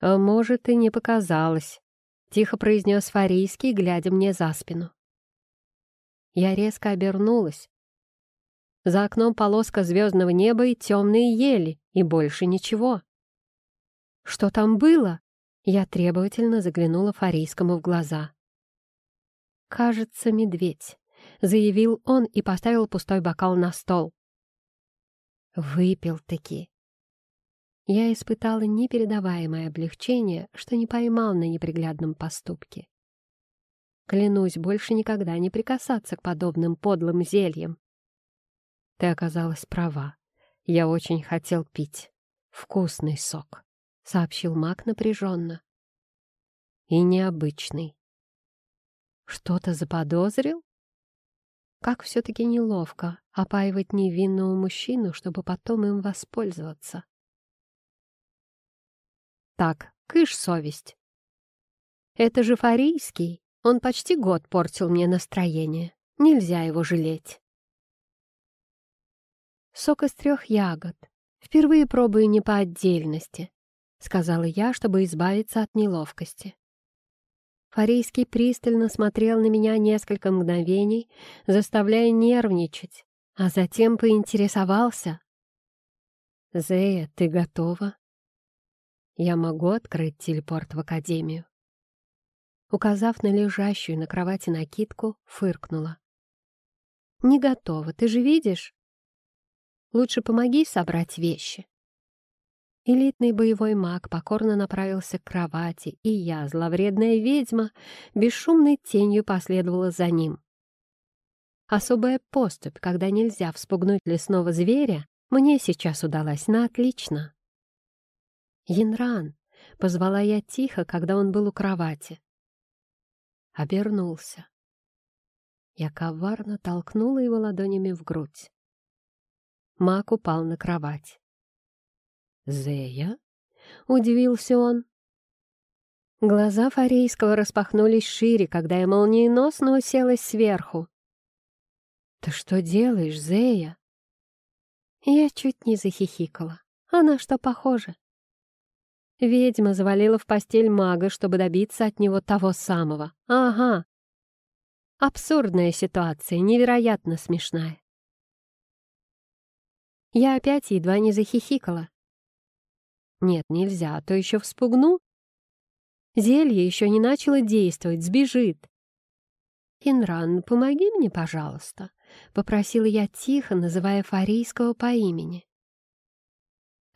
«А может, и не показалось», — тихо произнес Фарийский, глядя мне за спину. Я резко обернулась. За окном полоска звездного неба и темные ели, и больше ничего. «Что там было?» Я требовательно заглянула Фарийскому в глаза. кажется, медведь», — заявил он и поставил пустой бокал на стол. Выпил-таки. Я испытала непередаваемое облегчение, что не поймал на неприглядном поступке. Клянусь, больше никогда не прикасаться к подобным подлым зельям. Ты оказалась права. Я очень хотел пить. Вкусный сок, — сообщил маг напряженно. И необычный. Что-то заподозрил? Как все-таки неловко опаивать невинного мужчину, чтобы потом им воспользоваться. Так, кыш совесть. Это же Фарийский, он почти год портил мне настроение. Нельзя его жалеть. Сок из трех ягод. Впервые пробую не по отдельности, сказала я, чтобы избавиться от неловкости. Фарейский пристально смотрел на меня несколько мгновений, заставляя нервничать, а затем поинтересовался. «Зея, ты готова?» «Я могу открыть телепорт в Академию?» указав на лежащую на кровати накидку, фыркнула. «Не готова, ты же видишь? Лучше помоги собрать вещи». Элитный боевой маг покорно направился к кровати, и я, зловредная ведьма, бесшумной тенью последовала за ним. Особая поступь, когда нельзя вспугнуть лесного зверя, мне сейчас удалась на отлично. «Янран!» — позвала я тихо, когда он был у кровати обернулся. Я коварно толкнула его ладонями в грудь. Мак упал на кровать. «Зея?» — удивился он. Глаза Фарейского распахнулись шире, когда я молниеносно уселась сверху. «Ты что делаешь, Зея?» Я чуть не захихикала. А на что похоже? Ведьма завалила в постель мага, чтобы добиться от него того самого. Ага. Абсурдная ситуация, невероятно смешная. Я опять едва не захихикала. Нет, нельзя, а то еще вспугну. Зелье еще не начало действовать, сбежит. «Инран, помоги мне, пожалуйста», — попросила я тихо, называя Фарийского по имени.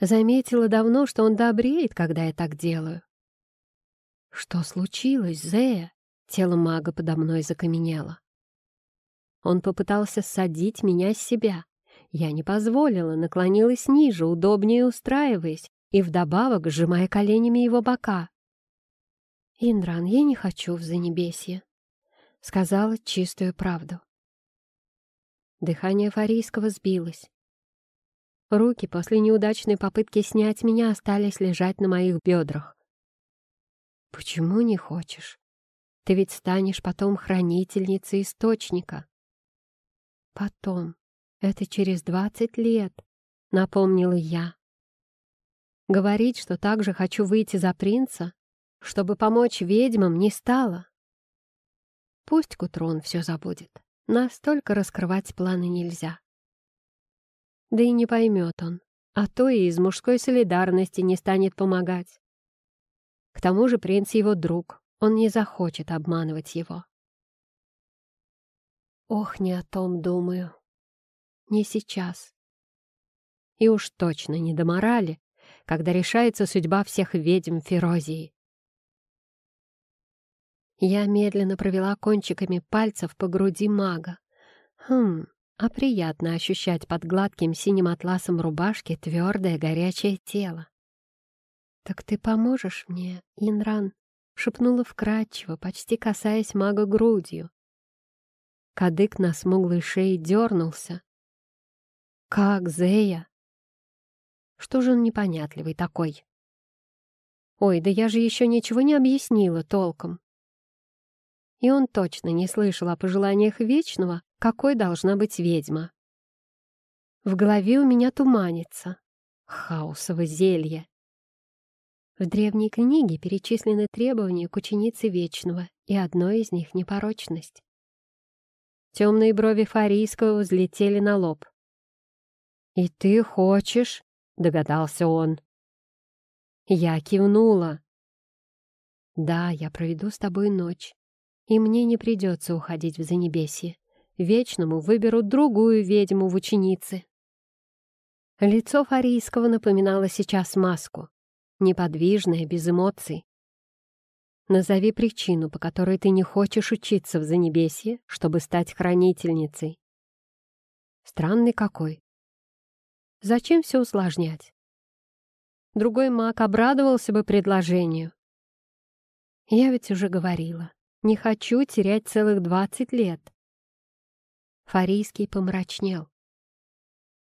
Заметила давно, что он добреет, когда я так делаю. Что случилось, Зея? Тело мага подо мной закаменело. Он попытался ссадить меня с себя. Я не позволила, наклонилась ниже, удобнее устраиваясь, и вдобавок сжимая коленями его бока. «Индран, я не хочу в Занебесье», — сказала чистую правду. Дыхание Фарийского сбилось. Руки после неудачной попытки снять меня остались лежать на моих бедрах. «Почему не хочешь? Ты ведь станешь потом хранительницей источника». «Потом. Это через двадцать лет», — напомнила я. Говорить, что также хочу выйти за принца, чтобы помочь ведьмам, не стало. Пусть к утру он все забудет. Настолько раскрывать планы нельзя. Да и не поймет он, а то и из мужской солидарности не станет помогать. К тому же принц его друг, он не захочет обманывать его. Ох, не о том думаю. Не сейчас. И уж точно не до морали, когда решается судьба всех ведьм Ферозии. Я медленно провела кончиками пальцев по груди мага. Хм, а приятно ощущать под гладким синим атласом рубашки твердое горячее тело. «Так ты поможешь мне, Инран?» — шепнула вкрадчиво, почти касаясь мага грудью. Кадык на смуглой шее дернулся. «Как, Зея?» Что же он непонятливый такой? Ой, да я же еще ничего не объяснила толком. И он точно не слышал о пожеланиях Вечного, какой должна быть ведьма. В голове у меня туманится. Хаосово зелье. В древней книге перечислены требования к ученице Вечного, и одно из них — непорочность. Темные брови Фарийского взлетели на лоб. «И ты хочешь?» — догадался он. Я кивнула. «Да, я проведу с тобой ночь. и мне не придется уходить в Занебесье. Вечному выберут другую ведьму в ученицы. Лицо Фарийского напоминало сейчас маску, неподвижное, без эмоций. Назови причину, по которой ты не хочешь учиться в Занебесье, чтобы стать хранительницей. Странный какой. Зачем все усложнять? Другой маг обрадовался бы предложению. Я ведь уже говорила, не хочу терять целых двадцать лет. Фарийский помрачнел.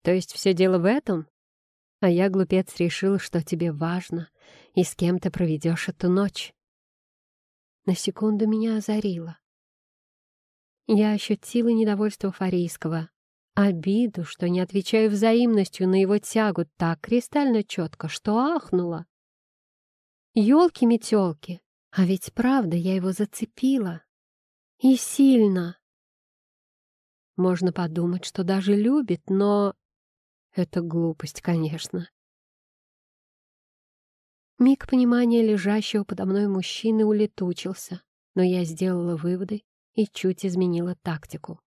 То есть все дело в этом? А я, глупец, решил, что тебе важно, и с кем ты проведешь эту ночь. На секунду меня озарило. Я ощутила недовольство Фарийского, обиду, что не отвечаю взаимностью на его тягу так кристально четко, что ахнула. Ёлки-метёлки, а ведь правда я его зацепила. И сильно. Можно подумать, что даже любит, но... Это глупость, конечно. Миг понимания лежащего подо мной мужчины улетучился, но я сделала выводы и чуть изменила тактику.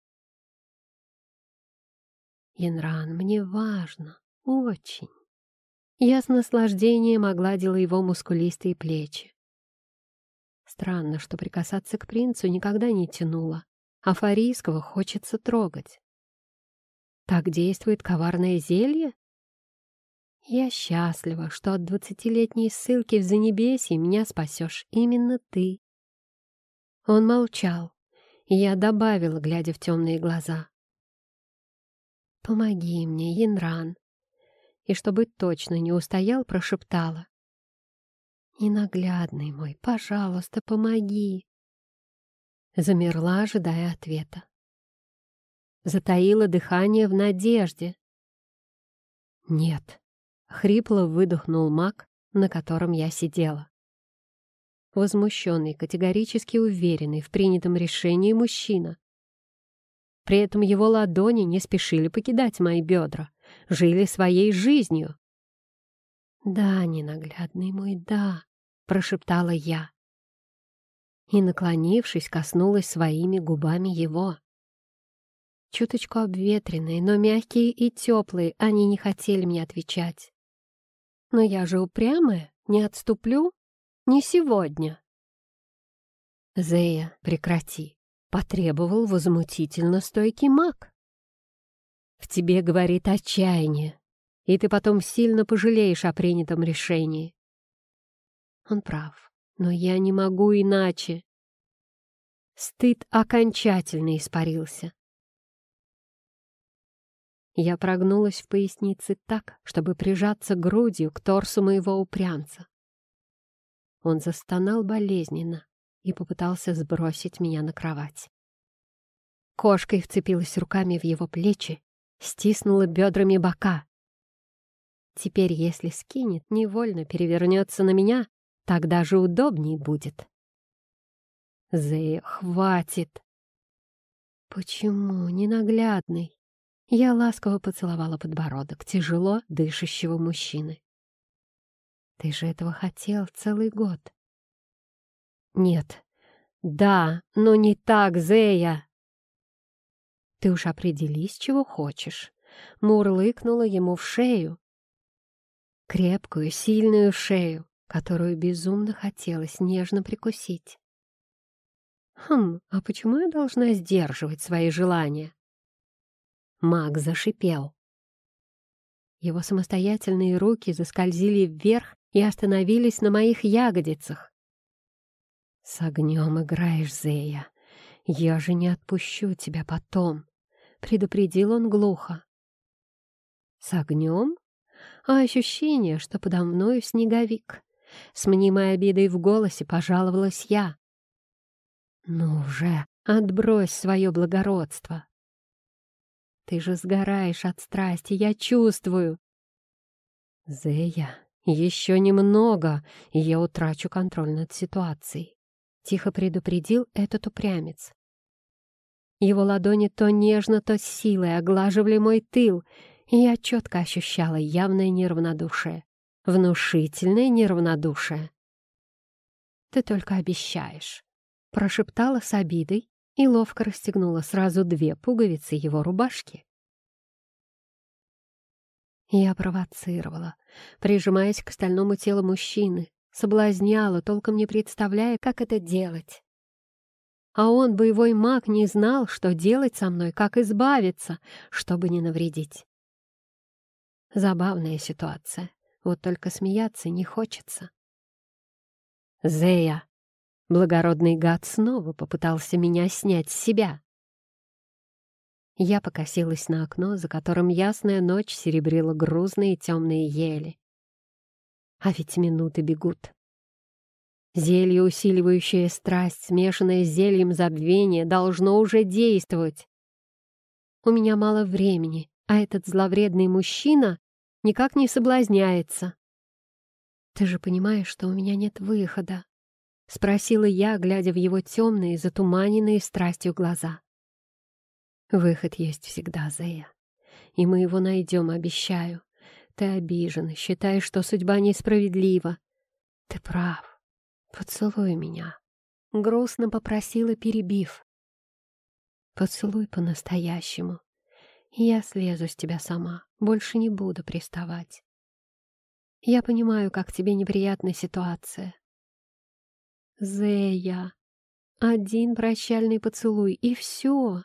Янран, мне важно, очень. Я с наслаждением огладила его мускулистые плечи. Странно, что прикасаться к принцу никогда не тянуло, а Фарийского хочется трогать. Так действует коварное зелье? Я счастлива, что от двадцатилетней ссылки в Занебесье меня спасешь именно ты. Он молчал, и я добавила, глядя в темные глаза. «Помоги мне, Янран!» И чтобы точно не устоял, прошептала. «Ненаглядный мой, пожалуйста, помоги!» Замерла, ожидая ответа затаила дыхание в надежде. «Нет», — хрипло выдохнул маг, на котором я сидела. Возмущенный, категорически уверенный в принятом решении мужчина. При этом его ладони не спешили покидать мои бедра, жили своей жизнью. «Да, ненаглядный мой, да», — прошептала я. И, наклонившись, коснулась своими губами его. Чуточку обветренные, но мягкие и теплые, они не хотели мне отвечать. Но я же упрямая, не отступлю. Не сегодня. Зея, прекрати, потребовал возмутительно стойкий маг. В тебе говорит отчаяние, и ты потом сильно пожалеешь о принятом решении. Он прав, но я не могу иначе. Стыд окончательно испарился. Я прогнулась в пояснице так, чтобы прижаться грудью к торсу моего упрямца. Он застонал болезненно и попытался сбросить меня на кровать. Кошкой вцепилась руками в его плечи, стиснула бедрами бока. Теперь, если скинет, невольно перевернется на меня, так даже удобней будет. Зея, хватит! Почему ненаглядный? Я ласково поцеловала подбородок тяжело дышащего мужчины. «Ты же этого хотел целый год». «Нет, да, но не так, Зея!» «Ты уж определись, чего хочешь», — мурлыкнула ему в шею. Крепкую, сильную шею, которую безумно хотелось нежно прикусить. «Хм, а почему я должна сдерживать свои желания?» Маг зашипел. Его самостоятельные руки заскользили вверх и остановились на моих ягодицах. «С огнем играешь, Зея. Я же не отпущу тебя потом», — предупредил он глухо. «С огнем? А ощущение, что подо мною снеговик?» С мнимой обидой в голосе пожаловалась я. «Ну уже, отбрось свое благородство. Ты же сгораешь от страсти, я чувствую. Зея, еще немного, и я утрачу контроль над ситуацией. Тихо предупредил этот упрямец. Его ладони то нежно, то с силой оглаживали мой тыл, и я четко ощущала явное неравнодушие. Внушительное неравнодушие. Ты только обещаешь. Прошептала с обидой и ловко расстегнула сразу две пуговицы его рубашки. Я провоцировала, прижимаясь к стальному телу мужчины, соблазняла, толком не представляя, как это делать. А он, боевой маг, не знал, что делать со мной, как избавиться, чтобы не навредить. Забавная ситуация, вот только смеяться не хочется. «Зея!» Благородный гад снова попытался меня снять с себя. Я покосилась на окно, за которым ясная ночь серебрила грузные темные ели. А ведь минуты бегут. Зелье, усиливающее страсть, смешанное с зельем забвения, должно уже действовать. У меня мало времени, а этот зловредный мужчина никак не соблазняется. «Ты же понимаешь, что у меня нет выхода?» — спросила я, глядя в его темные, затуманенные страстью глаза. Выход есть всегда, Зея. И мы его найдем, обещаю. Ты обижен, считаешь, что судьба несправедлива. Ты прав. Поцелуй меня. Грустно попросила, перебив. Поцелуй по-настоящему. Я слезу с тебя сама, больше не буду приставать. Я понимаю, как тебе неприятна ситуация. Зея, один прощальный поцелуй, и все.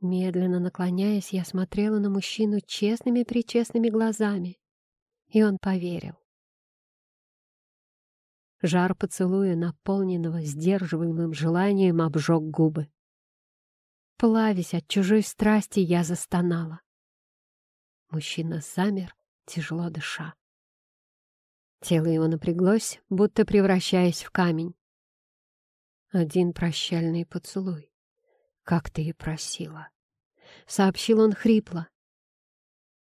Медленно наклоняясь, я смотрела на мужчину честными-причестными глазами, и он поверил. Жар поцелуя, наполненного сдерживаемым желанием, обжег губы. Плавясь от чужой страсти, я застонала. Мужчина замер, тяжело дыша. Тело его напряглось, будто превращаясь в камень. Один прощальный поцелуй как ты и просила», — сообщил он хрипло.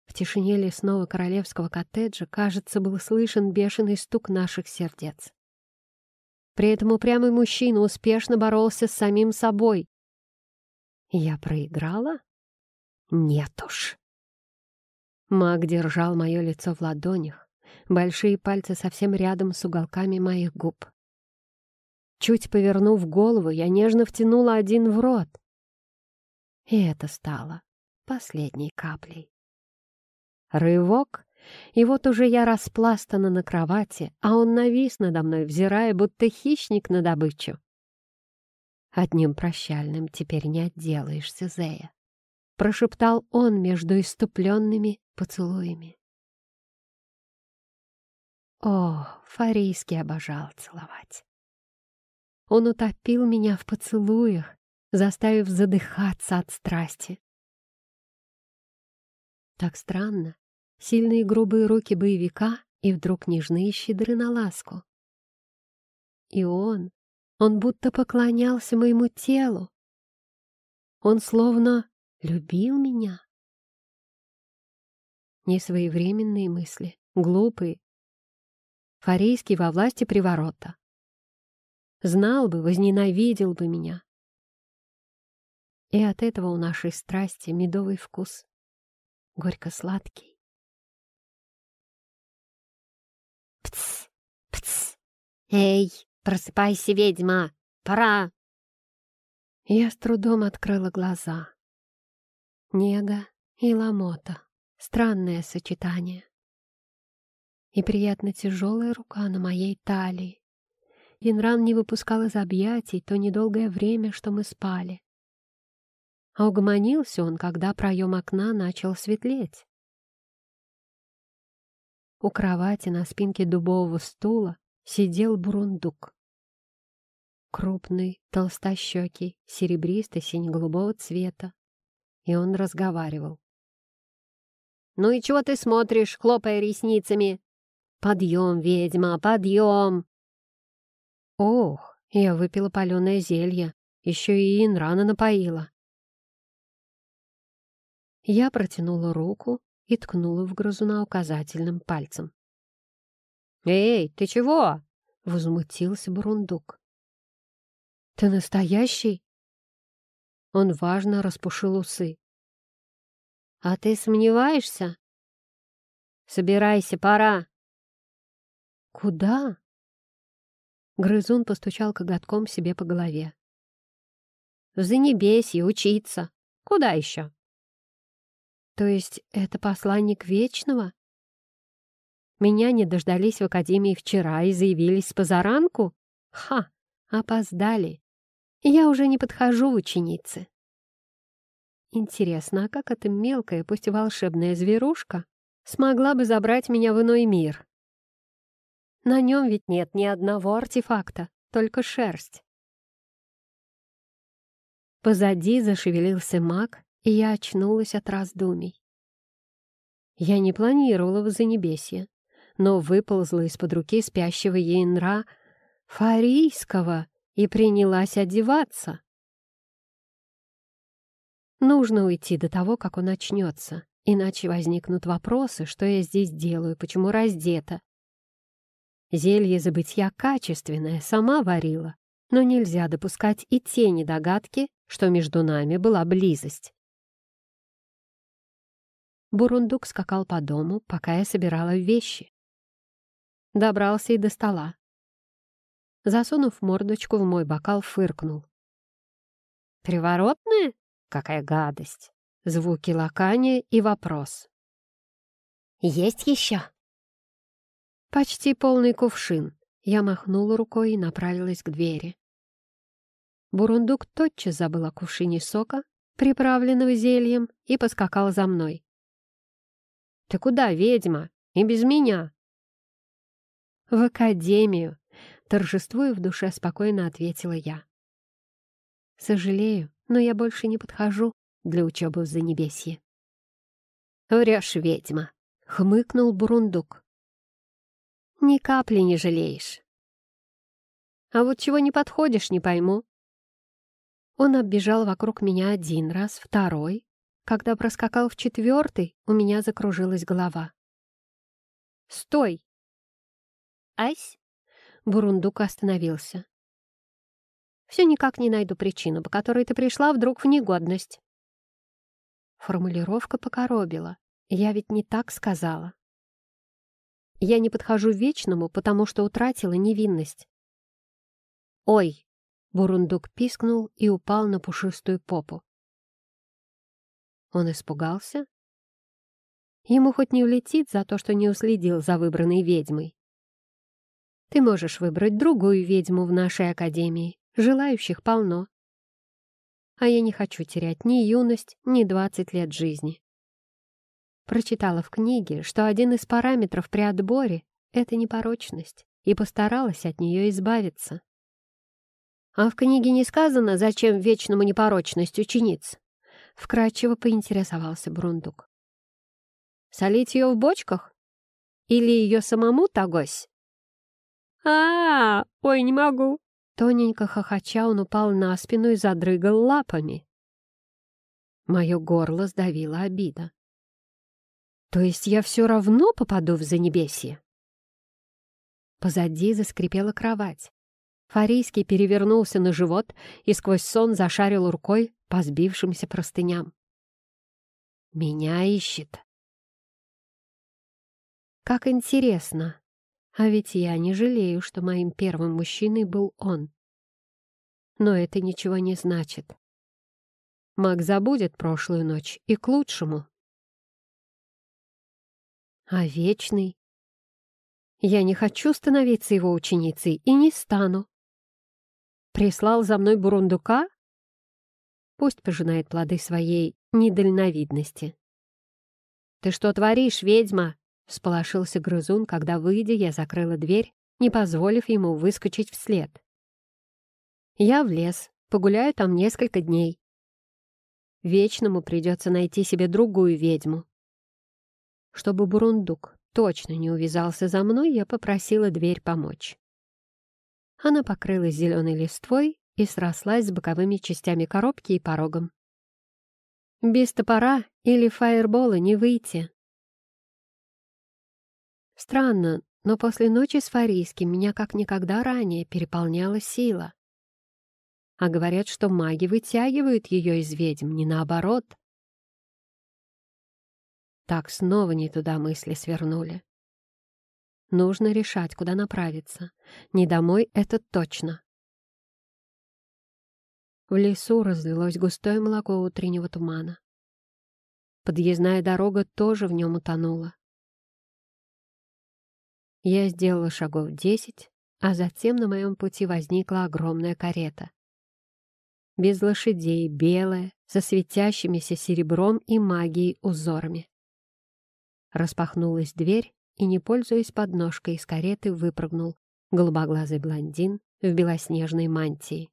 В тишине лесного королевского коттеджа, кажется, был слышен бешеный стук наших сердец. При этом упрямый мужчина успешно боролся с самим собой. Я проиграла? Нет уж. Маг держал мое лицо в ладонях, большие пальцы совсем рядом с уголками моих губ. Чуть повернув голову, я нежно втянула один в рот. И это стало последней каплей. Рывок, и вот уже я распластана на кровати, а он навис надо мной, взирая, будто хищник на добычу. «Одним прощальным теперь не отделаешься, Зея», — прошептал он между иступленными поцелуями. О, Фарийский обожал целовать. Он утопил меня в поцелуях, заставив задыхаться от страсти. Так странно. Сильные грубые руки боевика и вдруг нежные щедры на ласку. И он, он будто поклонялся моему телу. Он словно любил меня. Несвоевременные мысли, глупые. Фарейский во власти приворота. Знал бы, возненавидел бы меня. И от этого у нашей страсти медовый вкус, горько-сладкий. Пц, пц, эй, просыпайся, ведьма, пора. Я с трудом открыла глаза. Нега и ломота. Странное сочетание. И приятно тяжелая рука на моей талии. Янран не выпускал из объятий то недолгое время, что мы спали. А угомонился он, когда проем окна начал светлеть. У кровати на спинке дубового стула сидел бурундук. Крупный, толстощекий, серебристый, сине-голубого цвета. И он разговаривал. «Ну и чего ты смотришь, хлопая ресницами? Подъем, ведьма, подъем!» Ох, я выпила паленое зелье, еще и Инрана напоила. Я протянула руку и ткнула в грызуна указательным пальцем. «Эй, ты чего?» — возмутился Бурундук. «Ты настоящий?» Он важно распушил усы. «А ты сомневаешься?» «Собирайся, пора!» «Куда?» Грызун постучал коготком себе по голове. «В Занебесье учиться. Куда еще?» «То есть это посланник Вечного?» Меня не дождались в академии вчера и заявились с позаранку? Ха! Опоздали. Я уже не подхожу в ученицы. Интересно, а как эта мелкая, пусть и волшебная зверушка смогла бы забрать меня в иной мир? На нем ведь нет ни одного артефакта, только шерсть. Позади зашевелился маг, и я очнулась от раздумий. Я не планировала в Занебесье, но выползла из-под руки спящего Ейнра Фарийского и принялась одеваться. Нужно уйти до того, как он очнется, иначе возникнут вопросы, что я здесь делаю, почему раздета. Зелье забытья качественное, сама варила, но нельзя допускать и тени догадки, что между нами была близость. Бурундук скакал по дому, пока я собирала вещи. Добрался и до стола. Засунув мордочку в мой бокал, фыркнул. «Приворотные? Какая гадость!» Звуки лакания и вопрос. «Есть еще?» «Почти полный кувшин». Я махнула рукой и направилась к двери. Бурундук тотчас забыл о кувшине сока, приправленного зельем, и поскакал за мной. «Ты куда, ведьма? И без меня?» «В академию!» — торжествуя в душе, спокойно ответила я. «Сожалею, но я больше не подхожу для учебы в Занебесье». «Врешь, ведьма!» — хмыкнул Бурундук. «Ни капли не жалеешь. А вот чего не подходишь, не пойму». Он оббежал вокруг меня один раз, второй. Когда проскакал в четвертый, у меня закружилась голова. «Стой!» «Ась!» Бурундук остановился. «Все никак не найду причину, по которой ты пришла вдруг в негодность». Формулировка покоробила. Я ведь не так сказала. Я не подхожу вечному, потому что утратила невинность. «Ой!» — Бурундук пискнул и упал на пушистую попу. Он испугался? Ему хоть не улетит за то, что не уследил за выбранной ведьмой. Ты можешь выбрать другую ведьму в нашей академии. Желающих полно. А я не хочу терять ни юность, ни двадцать лет жизни. Прочитала в книге, что один из параметров при отборе — это непорочность, и постаралась от нее избавиться. А в книге не сказано, зачем вечному непорочность учениц? Вкратчиво поинтересовался Брундук. Солить ее в бочках? Или ее самому тогось? а, -а, -а Ой, не могу!» Тоненько хохоча он упал на спину и задрыгал лапами. Мое горло сдавило обида. «То есть я все равно попаду в Занебесье?» Позади заскрипела кровать. Фарийский перевернулся на живот и сквозь сон зашарил рукой по сбившимся простыням. «Меня ищет». «Как интересно!» А ведь я не жалею, что моим первым мужчиной был он. Но это ничего не значит. Маг забудет прошлую ночь и к лучшему. А вечный? Я не хочу становиться его ученицей и не стану. Прислал за мной бурундука? Пусть пожинает плоды своей недальновидности. «Ты что творишь, ведьма?» Всполошился грызун, когда, выйдя, я закрыла дверь, не позволив ему выскочить вслед. Я в лес, погуляю там несколько дней. Вечному придется найти себе другую ведьму. Чтобы Бурундук точно не увязался за мной, я попросила дверь помочь. Она покрылась зеленой листвой и срослась с боковыми частями коробки и порогом. Без топора или фаербола не выйти. Странно, но после ночи с Фарийским меня как никогда ранее переполняла сила. А говорят, что маги вытягивают ее из ведьм, не наоборот. Так снова не туда мысли свернули. Нужно решать, куда направиться. Не домой — это точно. В лесу разлилось густое молоко утреннего тумана. Подъездная дорога тоже в нем утонула. Я сделала шагов десять, а затем на моем пути возникла огромная карета. Без лошадей, белая, со светящимися серебром и магией узорами. Распахнулась дверь, и, не пользуясь подножкой, из кареты выпрыгнул голубоглазый блондин в белоснежной мантии.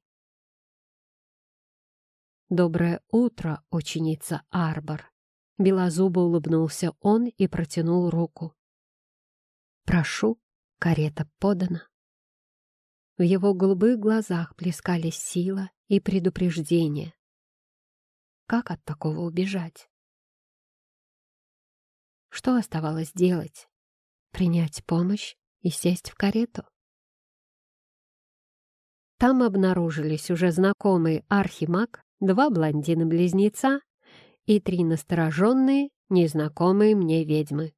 «Доброе утро, ученица Арбор!» Белозубо улыбнулся он и протянул руку. «Прошу, карета подана». В его голубых глазах плескались сила и предупреждение. Как от такого убежать? Что оставалось делать? Принять помощь и сесть в карету? Там обнаружились уже знакомый архимаг, два блондина-близнеца и три настороженные, незнакомые мне ведьмы.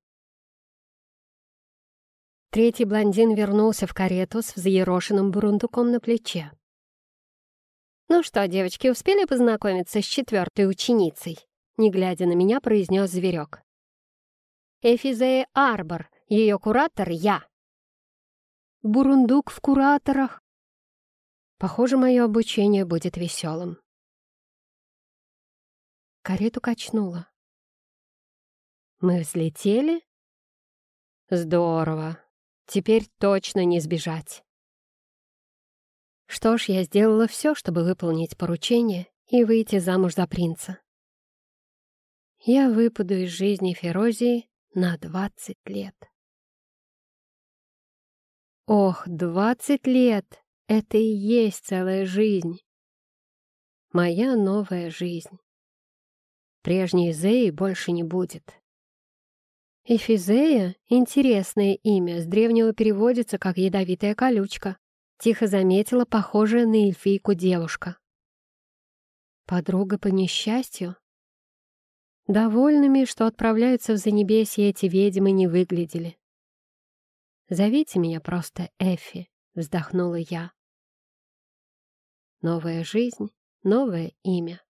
Третий блондин вернулся в карету с взъерошенным бурундуком на плече. «Ну что, девочки, успели познакомиться с четвертой ученицей?» Не глядя на меня, произнес зверек. «Эфизея Арбор, ее куратор я». «Бурундук в кураторах?» Похоже, мое обучение будет веселым. Карету качнуло. Мы взлетели? Здорово. Теперь точно не сбежать. Что ж, я сделала все, чтобы выполнить поручение и выйти замуж за принца. Я выпаду из жизни Ферозии на двадцать лет. Ох, двадцать лет! Это и есть целая жизнь. Моя новая жизнь. Прежней Зеи больше не будет. Эфизея — интересное имя, с древнего переводится как «ядовитая колючка». Тихо заметила похожая на эльфийку девушка. Подруга по несчастью? Довольными, что отправляются в Занебесье, эти ведьмы не выглядели. «Зовите меня просто Эфи», — вздохнула я. Новая жизнь, новое имя.